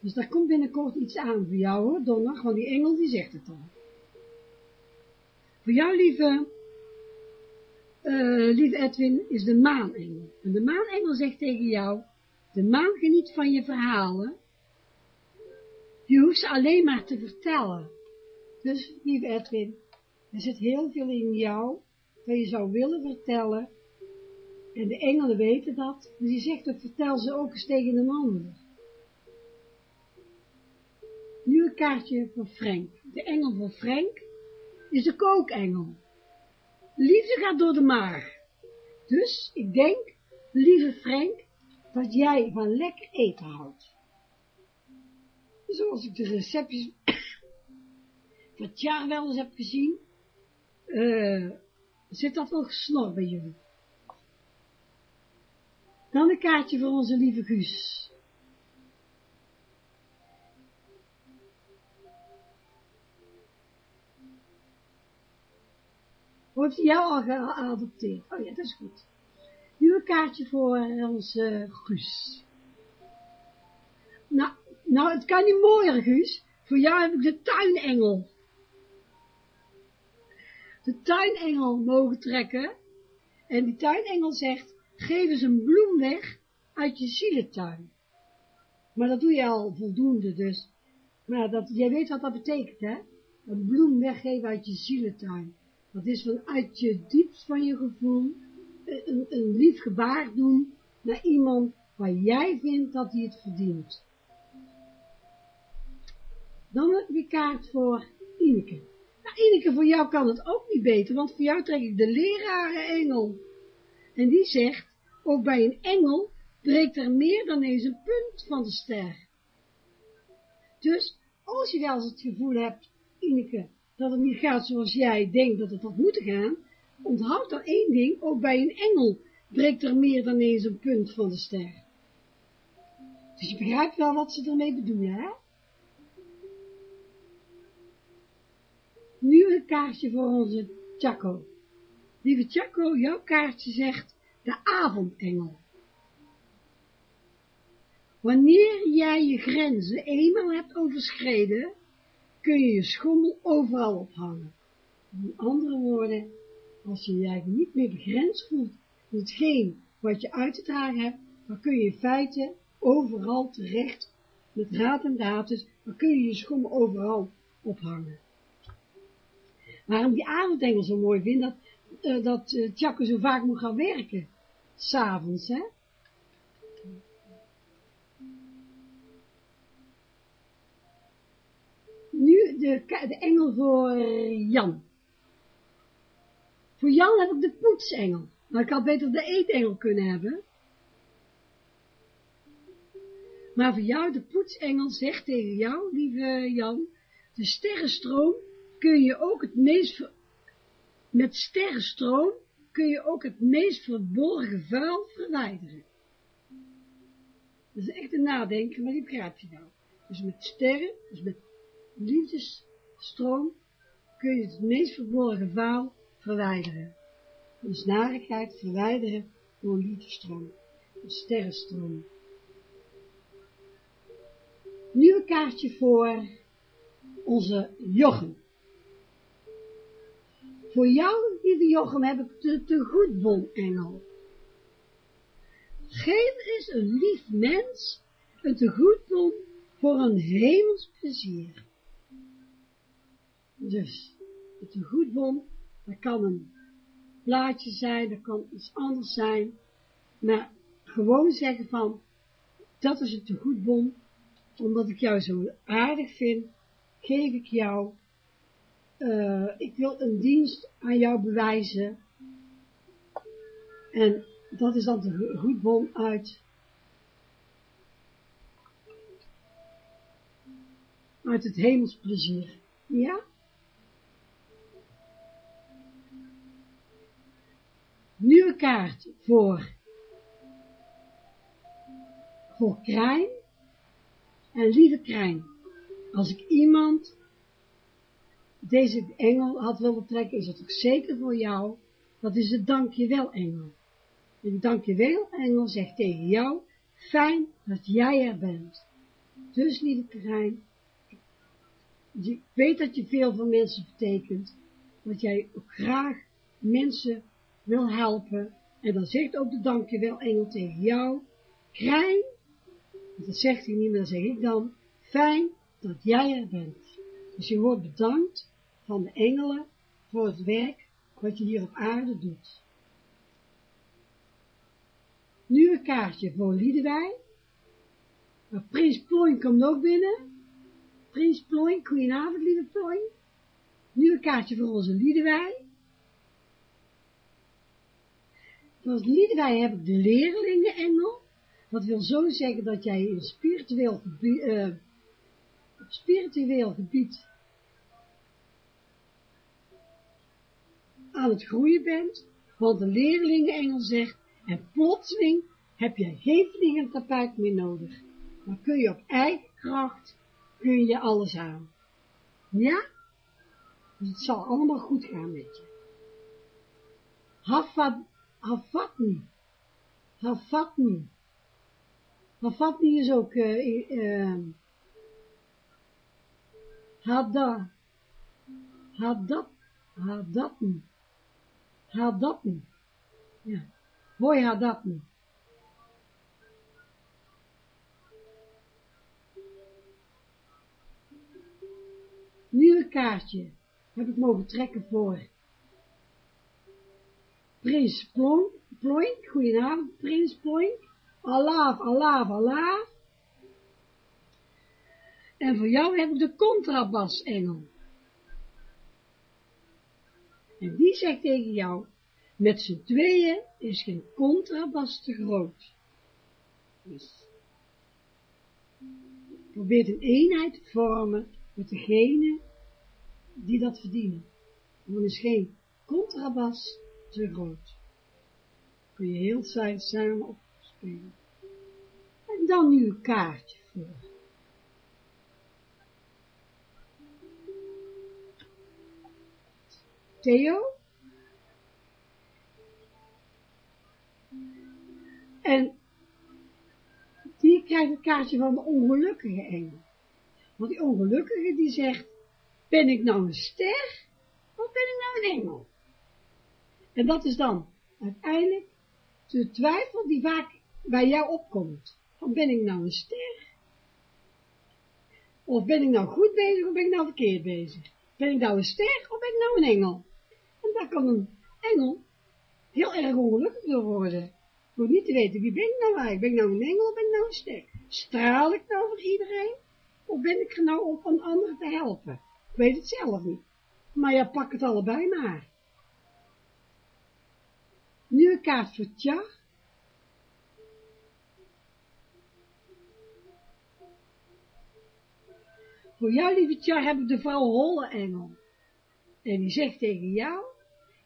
Dus daar komt binnenkort iets aan voor jou hoor, Donner, want die engel die zegt het al. Voor jou, lieve, uh, lieve Edwin, is de maanengel. En de maanengel zegt tegen jou, de maan geniet van je verhalen. Je hoeft ze alleen maar te vertellen. Dus, lieve Edwin, er zit heel veel in jou, dat je zou willen vertellen. En de engelen weten dat, dus die zegt ook, vertel ze ook eens tegen een ander. Nu een kaartje voor Frank. De engel voor Frank is de kookengel. Liefde gaat door de maag. Dus ik denk, lieve Frank, dat jij van lekker eten houdt. Zoals ik de receptjes van het jaar wel eens heb gezien, uh, zit dat wel gesnord bij jullie. Dan een kaartje voor onze lieve Guus. Hoe heeft hij jou al geadopteerd? Oh ja, dat is goed. Nu een kaartje voor onze Guus. Nou, nou, het kan niet mooier, Guus. Voor jou heb ik de tuinengel. De tuinengel mogen trekken. En die tuinengel zegt, geef eens een bloem weg uit je zielentuin. Maar dat doe je al voldoende, dus. Maar dat, jij weet wat dat betekent, hè? Een bloem weggeven uit je zielentuin. Dat is vanuit je diepst van je gevoel een, een lief gebaar doen naar iemand waar jij vindt dat hij het verdient. Dan ik kaart voor Ineke. Nou, Ineke, voor jou kan het ook niet beter, want voor jou trek ik de lerarenengel. En die zegt, ook bij een engel breekt er meer dan eens een punt van de ster. Dus, als je wel eens het gevoel hebt, Ineke, dat het niet gaat zoals jij denkt dat het had moeten gaan, onthoud dan één ding, ook bij een engel breekt er meer dan eens een punt van de ster. Dus je begrijpt wel wat ze ermee bedoelen, hè? Nu een kaartje voor onze Chaco. Lieve Chaco, jouw kaartje zegt de avondengel. Wanneer jij je grenzen eenmaal hebt overschreden, kun je je schommel overal ophangen. In andere woorden, als je je niet meer begrensd voelt in hetgeen wat je uit te dragen hebt, dan kun je in feite overal terecht met raad en daad, dus dan kun je je schommel overal ophangen. Waarom die avondengel zo mooi vind, dat, uh, dat uh, Tjakke zo vaak moet gaan werken, s'avonds, hè. Nu de, de engel voor Jan. Voor Jan heb ik de poetsengel. Maar ik had beter de eetengel kunnen hebben. Maar voor jou, de poetsengel, zegt tegen jou, lieve Jan, de sterrenstroom kun je ook het meest, met sterrenstroom kun je ook het meest verborgen vuil verwijderen. Dat is echt een nadenken, maar die begrijp je nou. Dus met sterren, dus met liefdesstroom, kun je het meest verborgen vuil verwijderen. Dus narigheid verwijderen door liefdesstroom, een sterrenstroom. Een kaartje voor onze Jochem. Voor jou, lieve Jochem, heb ik de tegoedbonengel. Geef eens een lief mens een tegoedbon voor een hemels plezier. Dus, de tegoedbon, dat kan een plaatje zijn, dat kan iets anders zijn, maar gewoon zeggen van, dat is een tegoedbon, omdat ik jou zo aardig vind, geef ik jou eh, ik wil een dienst aan jou bewijzen. En dat is dan de goedbon uit, uit het hemelsplezier. Ja? Nieuwe kaart voor, voor Krijn en lieve Krijn. Als ik iemand deze engel had willen trekken, is het ook zeker voor jou. Dat is de dankjewel engel. En de dankjewel engel zegt tegen jou, fijn dat jij er bent. Dus lieve Krijn, ik weet dat je veel voor mensen betekent, dat jij ook graag mensen wil helpen. En dan zegt ook de dankjewel engel tegen jou, Krijn, dat zegt hij niet, maar zeg ik dan, fijn dat jij er bent. Dus je wordt bedankt van de engelen voor het werk wat je hier op aarde doet. Nu een kaartje voor Liedewij. Maar Prins Ploin komt ook binnen. Prins Ploin, goedenavond lieve Ploin. Nu een kaartje voor onze Liedewij. Voor Liedewij heb ik de leerlingenengel. Dat wil zo zeggen dat jij in spiritueel gebied, op spiritueel gebied aan het groeien bent, want de leerlingenengel zegt, en plotseling heb je geen vliegend tapijt meer nodig. Dan kun je op eigen kracht, kun je alles aan. Ja? Dus het zal allemaal goed gaan met je. Hafat, Hafatni. Hafatni. Hafatni is ook, uh, uh, Hadda. Hadat. Hadatni. Hadatni. Ja. Hoi Hadatni. Nieuwe kaartje heb ik mogen trekken voor Prins Ploink, goedenavond, Prins Ploink, Allah, Allah, Allah. En voor jou heb ik de contrabasengel. En die zegt tegen jou, met z'n tweeën is geen contrabas te groot. Dus probeer een eenheid te vormen met degene die dat verdienen. En dan is geen contrabas te groot. Kun je heel samen opspelen. En dan nu een kaartje voor. Theo. En die krijgt een kaartje van de ongelukkige engel. Want die ongelukkige die zegt, ben ik nou een ster of ben ik nou een engel? En dat is dan uiteindelijk de twijfel die vaak bij jou opkomt. Van ben ik nou een ster? Of ben ik nou goed bezig of ben ik nou verkeerd bezig? Ben ik nou een ster of ben ik nou een engel? En daar kan een engel heel erg ongelukkig door worden. Door niet te weten, wie ben ik nou eigenlijk? Ben ik nou een engel of ben ik nou een ster? Straal ik nou voor iedereen? Of ben ik er nou om van anderen te helpen? Ik weet het zelf niet. Maar ja, pak het allebei maar. Nu een kaart voor jou, lieve Tja, heb ik de vrouw Holle Engel. En die zegt tegen jou,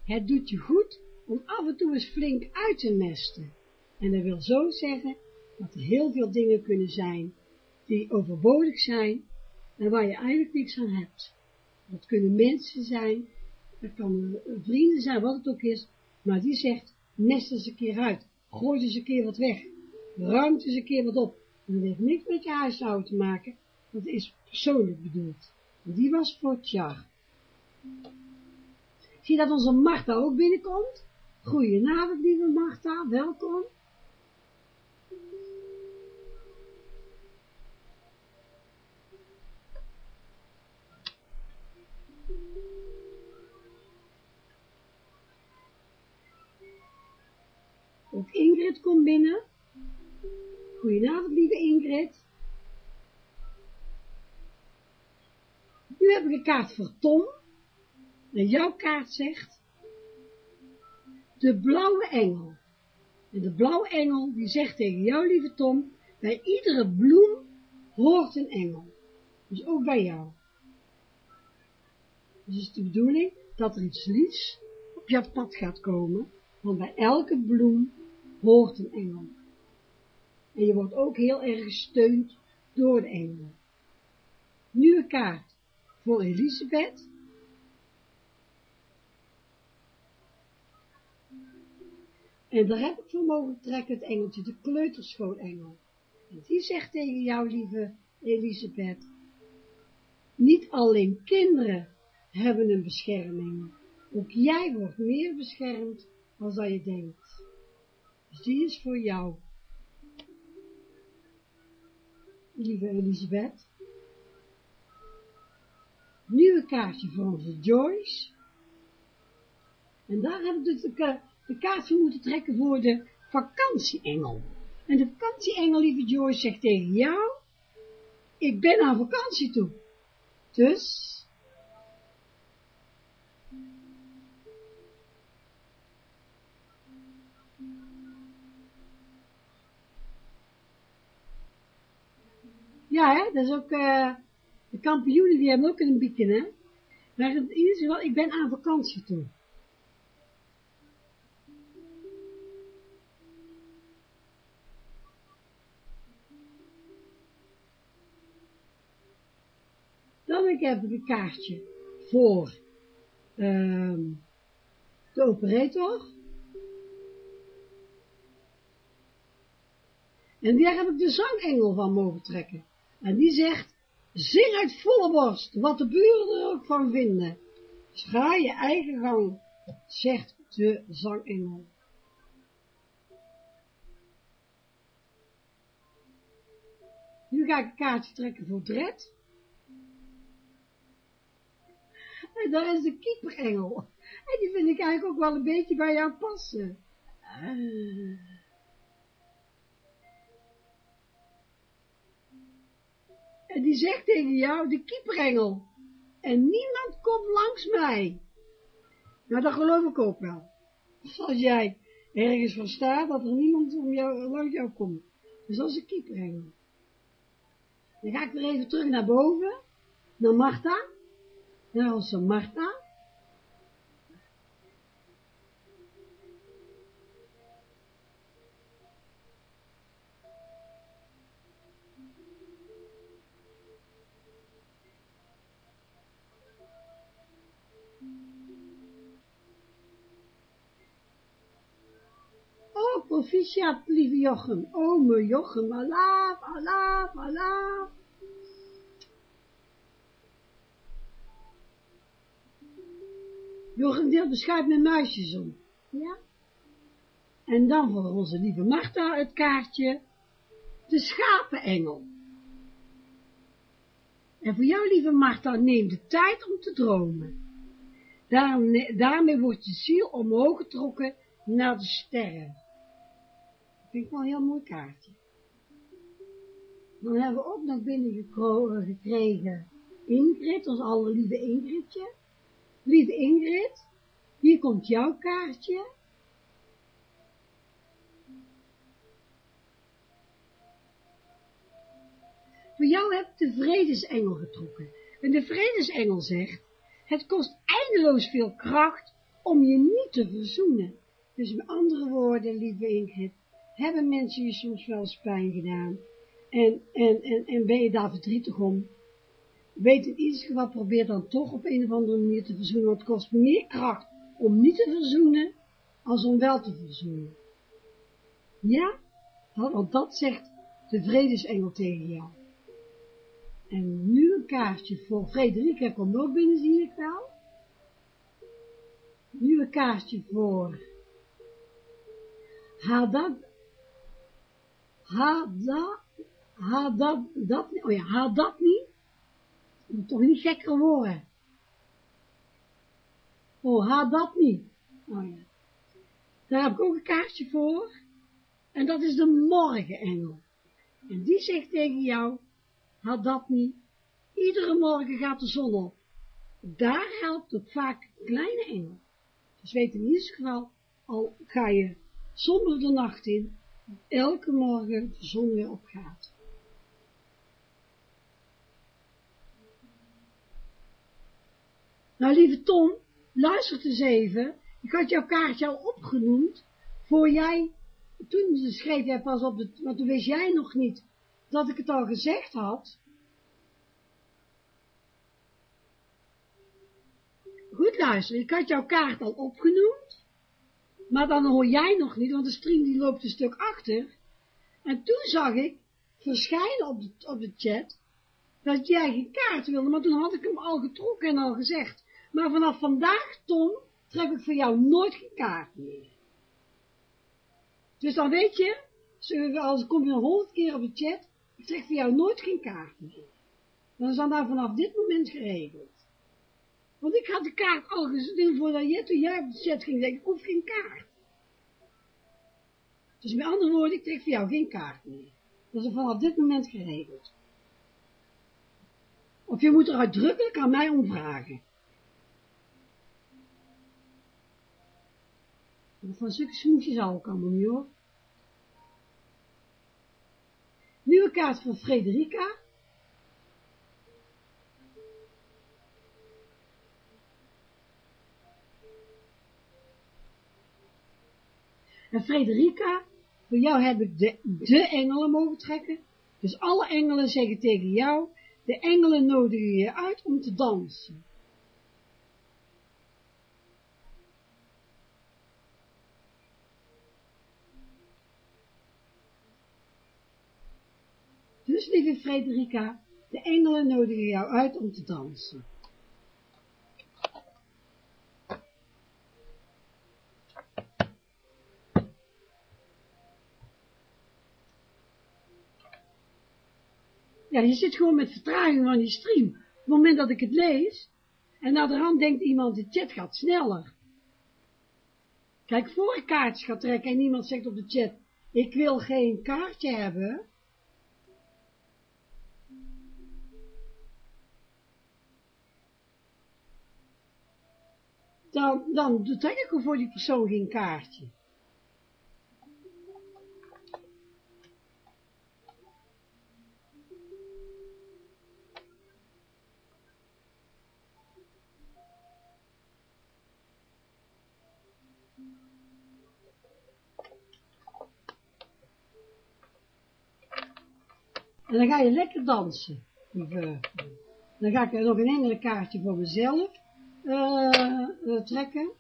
het doet je goed om af en toe eens flink uit te mesten. En dat wil zo zeggen dat er heel veel dingen kunnen zijn die overbodig zijn en waar je eigenlijk niks aan hebt. Dat kunnen mensen zijn, dat kan vrienden zijn, wat het ook is, maar die zegt, mest eens een keer uit, gooi eens een keer wat weg, ruim eens een keer wat op. En dat heeft niks met je huishouden te maken, dat is persoonlijk bedoeld. Die was voor Tjar. Zie dat onze Marta ook binnenkomt? Goedenavond, lieve Marta, welkom. Ingrid komt binnen. Goedenavond, lieve Ingrid. Nu heb ik een kaart voor Tom. En jouw kaart zegt, de blauwe engel. En de blauwe engel, die zegt tegen jou, lieve Tom, bij iedere bloem hoort een engel. Dus ook bij jou. Dus het is de bedoeling dat er iets liefs op jouw pad gaat komen, want bij elke bloem hoort een engel. En je wordt ook heel erg gesteund door de engel. Nieuwe kaart voor Elisabeth. En daar heb ik voor mogen trekken het engeltje, de kleuterschoolengel. En die zegt tegen jou, lieve Elisabeth, niet alleen kinderen hebben een bescherming, ook jij wordt meer beschermd als dat je denkt. Die is voor jou, lieve Elisabeth. Nieuwe kaartje voor onze Joyce. En daar heb ik dus de, de kaartje moeten trekken voor de vakantieengel. En de vakantieengel, lieve Joyce, zegt tegen jou, ik ben aan vakantie toe. Dus, ja, hè, dat is ook, uh, de kampioenen, die hebben ook een bieken, hè. Maar in ieder geval, ik ben aan vakantie toe. Dan heb ik een kaartje voor uh, de operator. En daar heb ik de zangengel van mogen trekken. En die zegt, zing uit volle borst, wat de buren er ook van vinden. Ga je eigen gang, zegt de zangengel. Nu ga ik een kaartje trekken voor Dred. En daar is de keeperengel. En die vind ik eigenlijk ook wel een beetje bij jou passen. Ah. En die zegt tegen jou, de keeperengel. En niemand komt langs mij. Nou, dat geloof ik ook wel. Als jij ergens van staat, dat er niemand om jou, langs jou komt. Dus dat is de keeperengel. Dan ga ik weer even terug naar boven, naar Martha. Naar onze Martha. Oh, proficiat, lieve Jochem. Mijn Jochem, alaaf, alaaf, alaaf. Jochem deelt beschuit met muisjes om. Ja? En dan voor onze lieve Martha het kaartje, de schapenengel. En voor jou, lieve Martha, neem de tijd om te dromen. daarmee wordt je ziel omhoog getrokken naar de sterren. Vind ik wel een heel mooi kaartje. Dan hebben we ook nog binnengekregen Ingrid, ons allerlieve Ingridje. Lieve Ingrid, hier komt jouw kaartje. Voor jou heb ik de vredesengel getrokken. En de vredesengel zegt, het kost eindeloos veel kracht om je niet te verzoenen. Dus met andere woorden, lieve Ingrid, hebben mensen je soms wel eens pijn gedaan. En, en, en, en ben je daar verdrietig om? Weet in ieder geval, probeer dan toch op een of andere manier te verzoenen, want het kost meer kracht om niet te verzoenen, als om wel te verzoenen. Ja, want dat zegt de vredesengel tegen jou. En nu een kaartje voor Frederika, komt ook binnen, zie ik wel. Nu een kaartje voor Hadad, Hadad, Hadad, dat, oh ja, Hadad niet, moet toch niet gek geworden. Oh, Hadad niet, oh ja. Daar heb ik ook een kaartje voor, en dat is de morgenengel. En die zegt tegen jou, had dat niet, iedere morgen gaat de zon op. Daar helpt ook vaak kleine engel. Dus weet in ieder geval, al ga je somber de nacht in, elke morgen de zon weer opgaat. Nou, lieve Tom, luister eens even. Ik had jouw kaartje al opgenoemd, voor jij, toen schreef jij pas op de, want toen wist jij nog niet dat ik het al gezegd had. Goed luisteren, ik had jouw kaart al opgenoemd, maar dan hoor jij nog niet, want de stream die loopt een stuk achter. En toen zag ik verschijnen op de, op de chat, dat jij geen kaart wilde, maar toen had ik hem al getrokken en al gezegd. Maar vanaf vandaag, Tom, trek ik voor jou nooit geen kaart meer. Dus dan weet je, als kom je nog honderd keer op de chat, ik trek voor jou nooit geen kaart meer. Dan is dan daar vanaf dit moment geregeld. Want ik had de kaart al gezien voordat jij, toen jij op de chat ging, denk ik, hoef geen kaart. Dus met andere woorden, ik trek voor jou geen kaart meer. Dat is vanaf dit moment geregeld. Of je moet er uitdrukkelijk aan mij om vragen. Van zulke smoesjes al kan niet hoor. Nieuwe kaart van Frederica. En Frederica, voor jou heb ik de, de engelen mogen trekken. Dus alle engelen zeggen tegen jou, de engelen nodigen je uit om te dansen. Dus, lieve Frederica, de engelen nodigen jou uit om te dansen. Ja, je zit gewoon met vertraging van die stream. Op het moment dat ik het lees, en naar de hand denkt iemand, de chat gaat sneller. Kijk, voor ik kaartjes ga trekken en iemand zegt op de chat, ik wil geen kaartje hebben, dan, dan trek ik er voor die persoon geen kaartje. En dan ga je lekker dansen. Dan ga ik er nog een enkele kaartje voor mezelf uh, uh, trekken.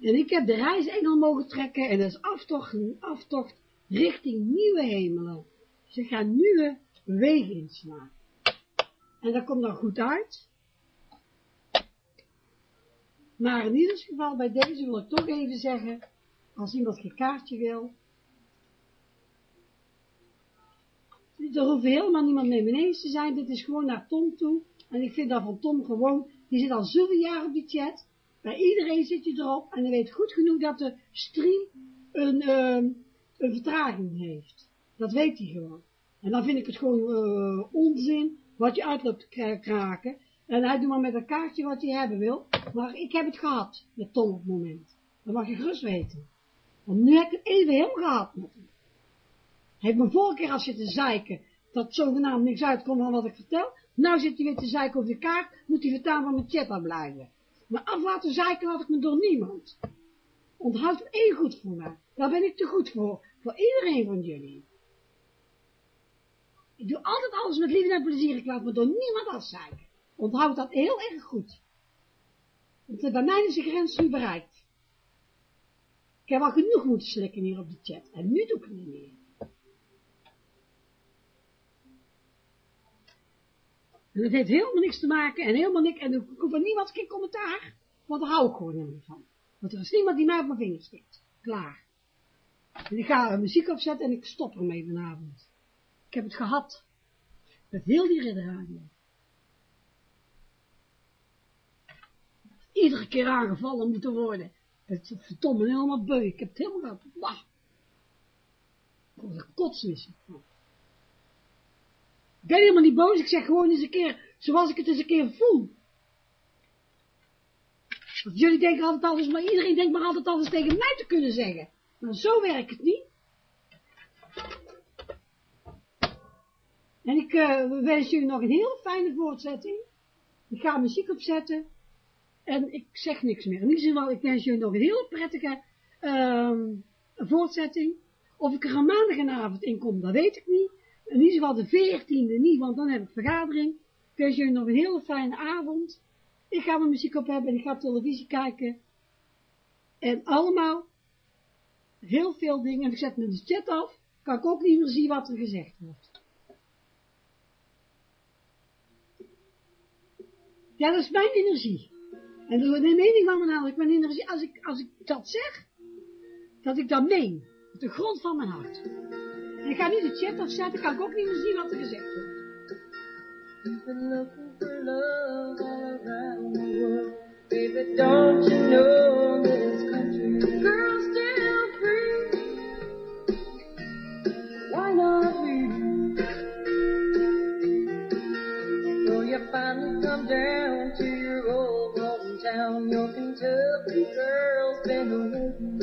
En ik heb de reisengel mogen trekken en dat is aftocht, aftocht richting nieuwe hemelen. Ze gaan nieuwe wegen inslaan. En dat komt dan goed uit. Maar in ieder geval, bij deze wil ik toch even zeggen, als iemand geen kaartje wil, er hoeft helemaal niemand mee ineens te zijn, dit is gewoon naar Tom toe, en ik vind dat van Tom gewoon, die zit al zoveel jaar op die chat, bij iedereen zit je erop, en hij weet goed genoeg dat de stream een, uh, een vertraging heeft. Dat weet hij gewoon. En dan vind ik het gewoon uh, onzin, wat je uit loopt kraken, en hij doet maar met een kaartje wat hij hebben wil. Maar ik heb het gehad met Tom op het moment. Dat mag je gerust weten. Want nu heb ik het even heel gehad met hem. Hij heeft me vorige keer al zitten zeiken. Dat zogenaamd niks uitkomt van wat ik vertel. Nou zit hij weer te zeiken over de kaart. Moet hij vertaan van mijn chat blijven. Maar af laten zeiken had ik me door niemand. Onthoud het één goed voor mij. Daar ben ik te goed voor. Voor iedereen van jullie. Ik doe altijd alles met liefde en plezier. Ik laat me door niemand afzeiken. Onthoud dat heel erg goed. Want bij mij is de grens nu bereikt. Ik heb al genoeg moeten slikken hier op de chat. En nu doe ik het niet meer. En dat heeft helemaal niks te maken en helemaal niks. En ik hoef van niemand geen commentaar. Want daar hou ik gewoon helemaal van. Want er is niemand die mij op mijn vingers stikt. Klaar. En ik ga muziek opzetten en ik stop ermee vanavond. Ik heb het gehad. Met heel die ridderradio. iedere keer aangevallen moeten worden. Het verdomme helemaal beu. Ik heb het helemaal. Bah. Ik word er kotsmissig van. Ik ben helemaal niet boos. Ik zeg gewoon eens een keer, zoals ik het eens een keer voel. Want jullie denken altijd alles, maar iedereen denkt maar altijd alles tegen mij te kunnen zeggen. Maar zo werkt het niet. En ik uh, wens jullie nog een hele fijne voortzetting. Ik ga muziek opzetten. En ik zeg niks meer. In ieder geval, ik wens jullie nog een hele prettige uh, voortzetting. Of ik er een maandag en avond in kom, dat weet ik niet. In ieder geval de veertiende niet, want dan heb ik vergadering. Ik wens jullie nog een hele fijne avond. Ik ga mijn muziek op hebben en ik ga televisie kijken. En allemaal heel veel dingen. En ik zet de chat af. Kan ik ook niet meer zien wat er gezegd wordt. Ja, dat is mijn energie. En dat is de mening van mijn namelijk mijn energie. Als ik, als ik dat zeg, dat ik dat meen. Uit de grond van mijn hart. En ik ga nu de chat afzetten, kan ik ook niet meer zien wat er gezegd wordt. Girl's been waiting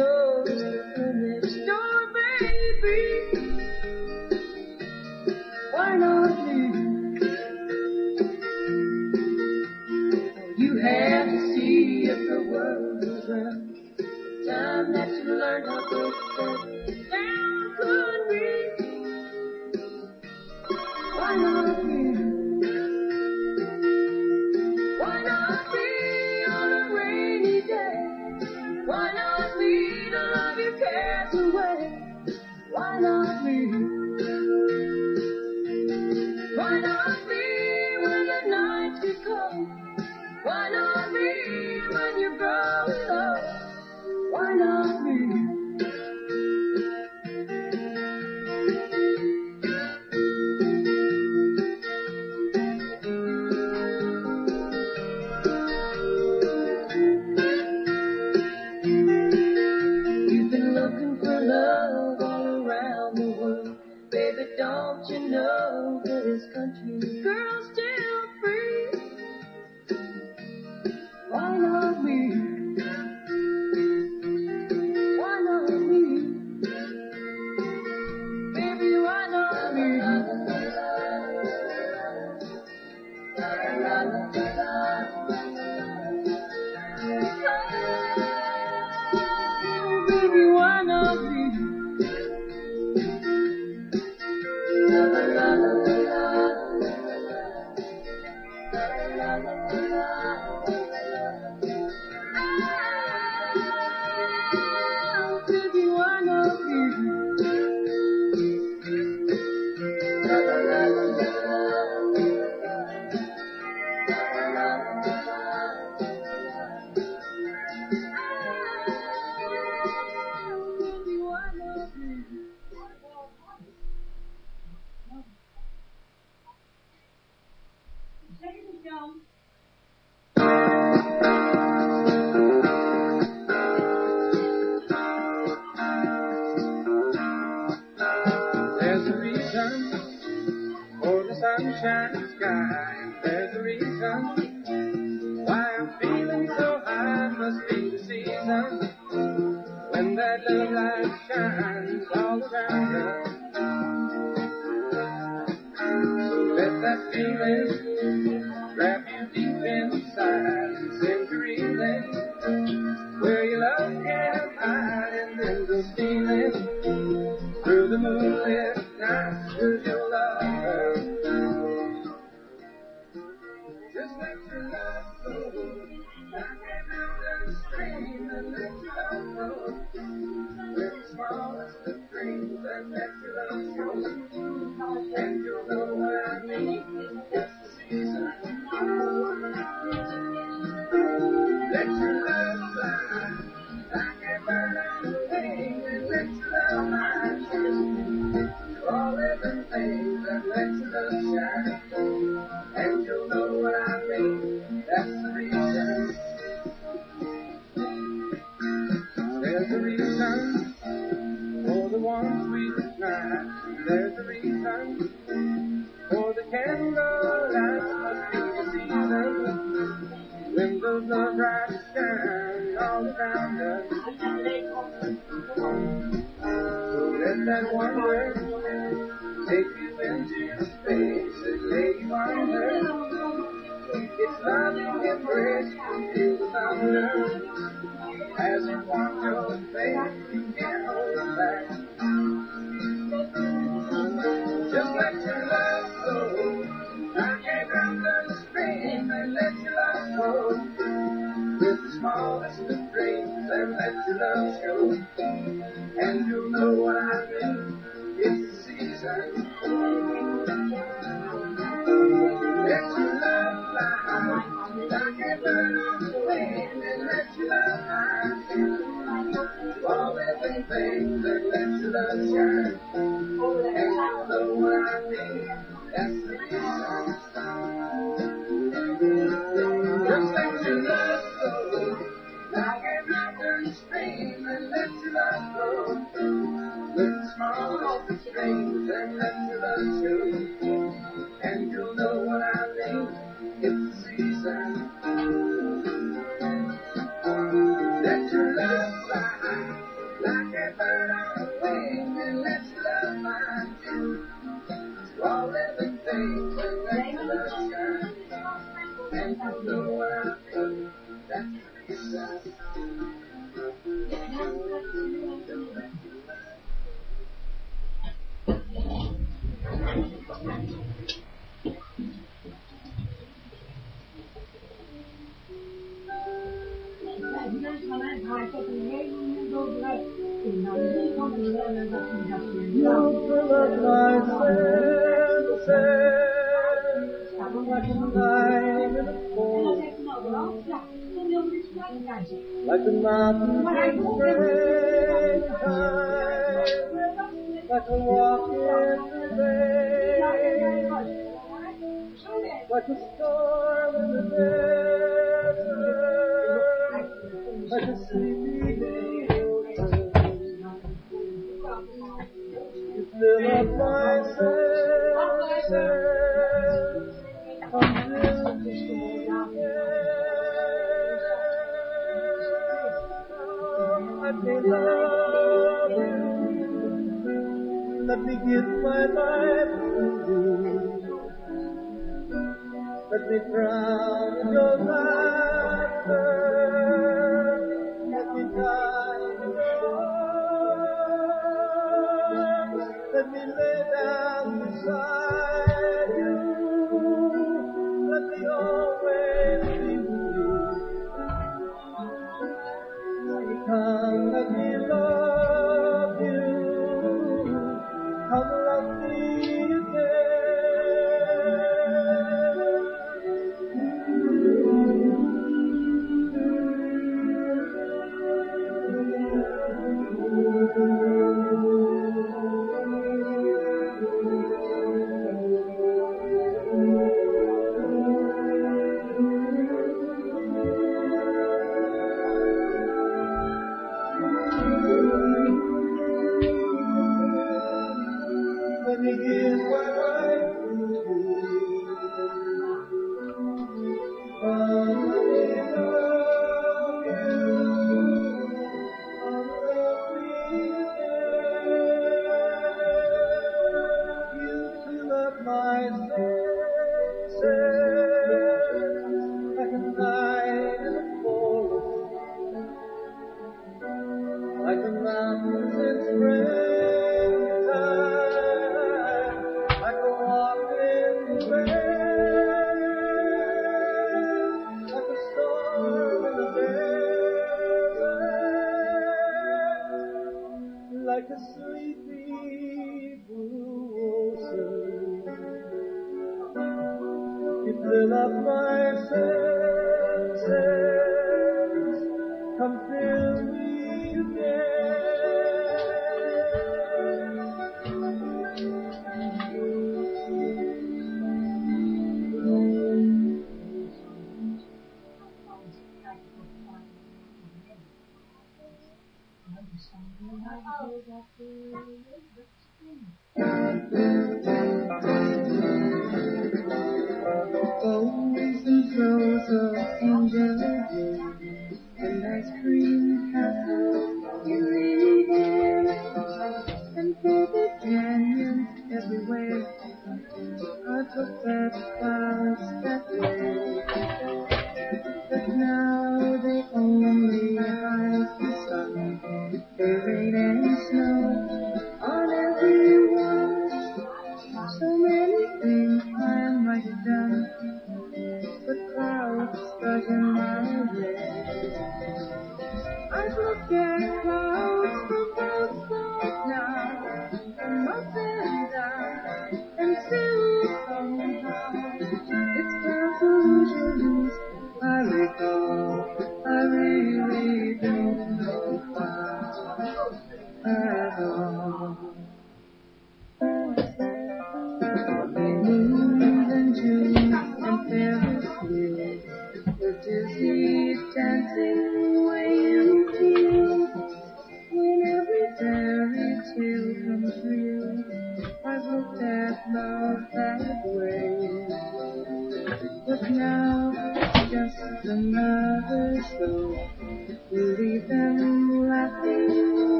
know wonder. It's loving and fresh, it's love. the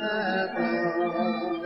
at all.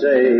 say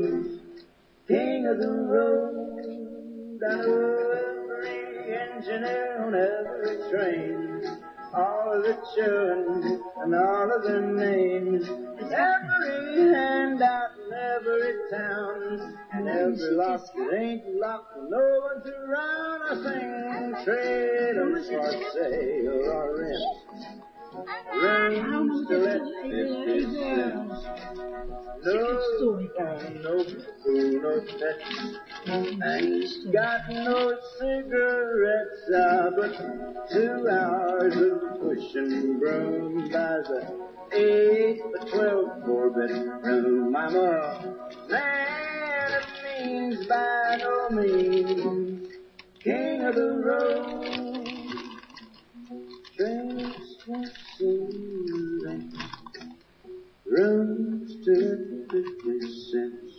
King of the road. I every engineer on every train. All of the children and all of their names. Every handout in every town. And every lock that ain't locked no one's around. I sing trade and for sale or rent. Rooms to let fifty cents. No no food, pets. Ain't got no cigarettes, ah, but two hours of pushing broom buys a eight by twelve four bedroom. I'm a man of means by no means, king of the road. Trains for Rooms to fifty cents.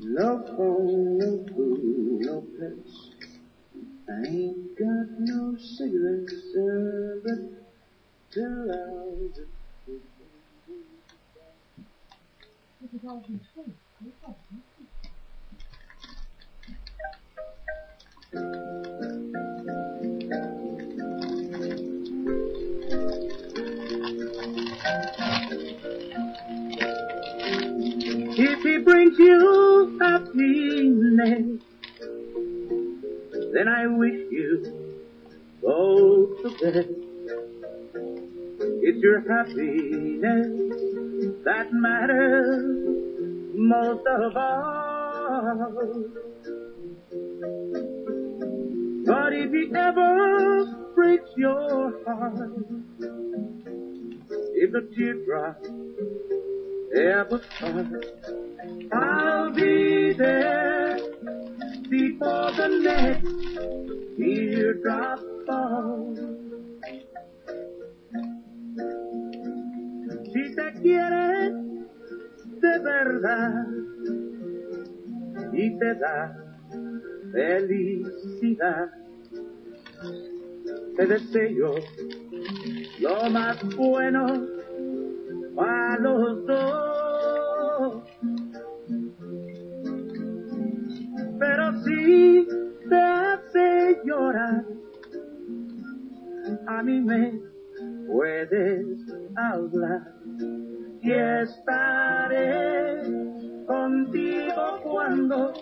No phone, no food, no pets. I ain't got no cigarettes, sir, but till I'll Thank you. He brings you happiness, then I wish you both the best. It's your happiness that matters most of all. But if he ever breaks your heart, if the teardrop ever part, I'll be there before the next teardrop falls. Si te quiere de verdad y te da felicidad, te deseo lo más bueno a los dos. Pero si te hace llorar, a mí me puedes hablar y estaré contigo cuando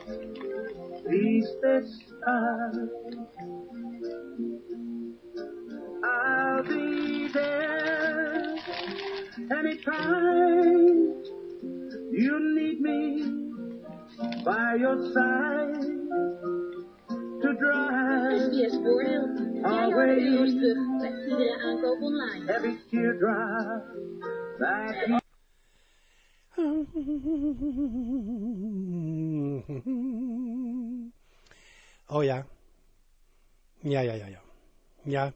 triste estás. I'll be there anytime you need me by your side to drive SBS Voordeel. Jij hoort de euro's terug met iedere aankoop online. every teardrop that you Oh ja. Ja, ja, ja, ja. Ja.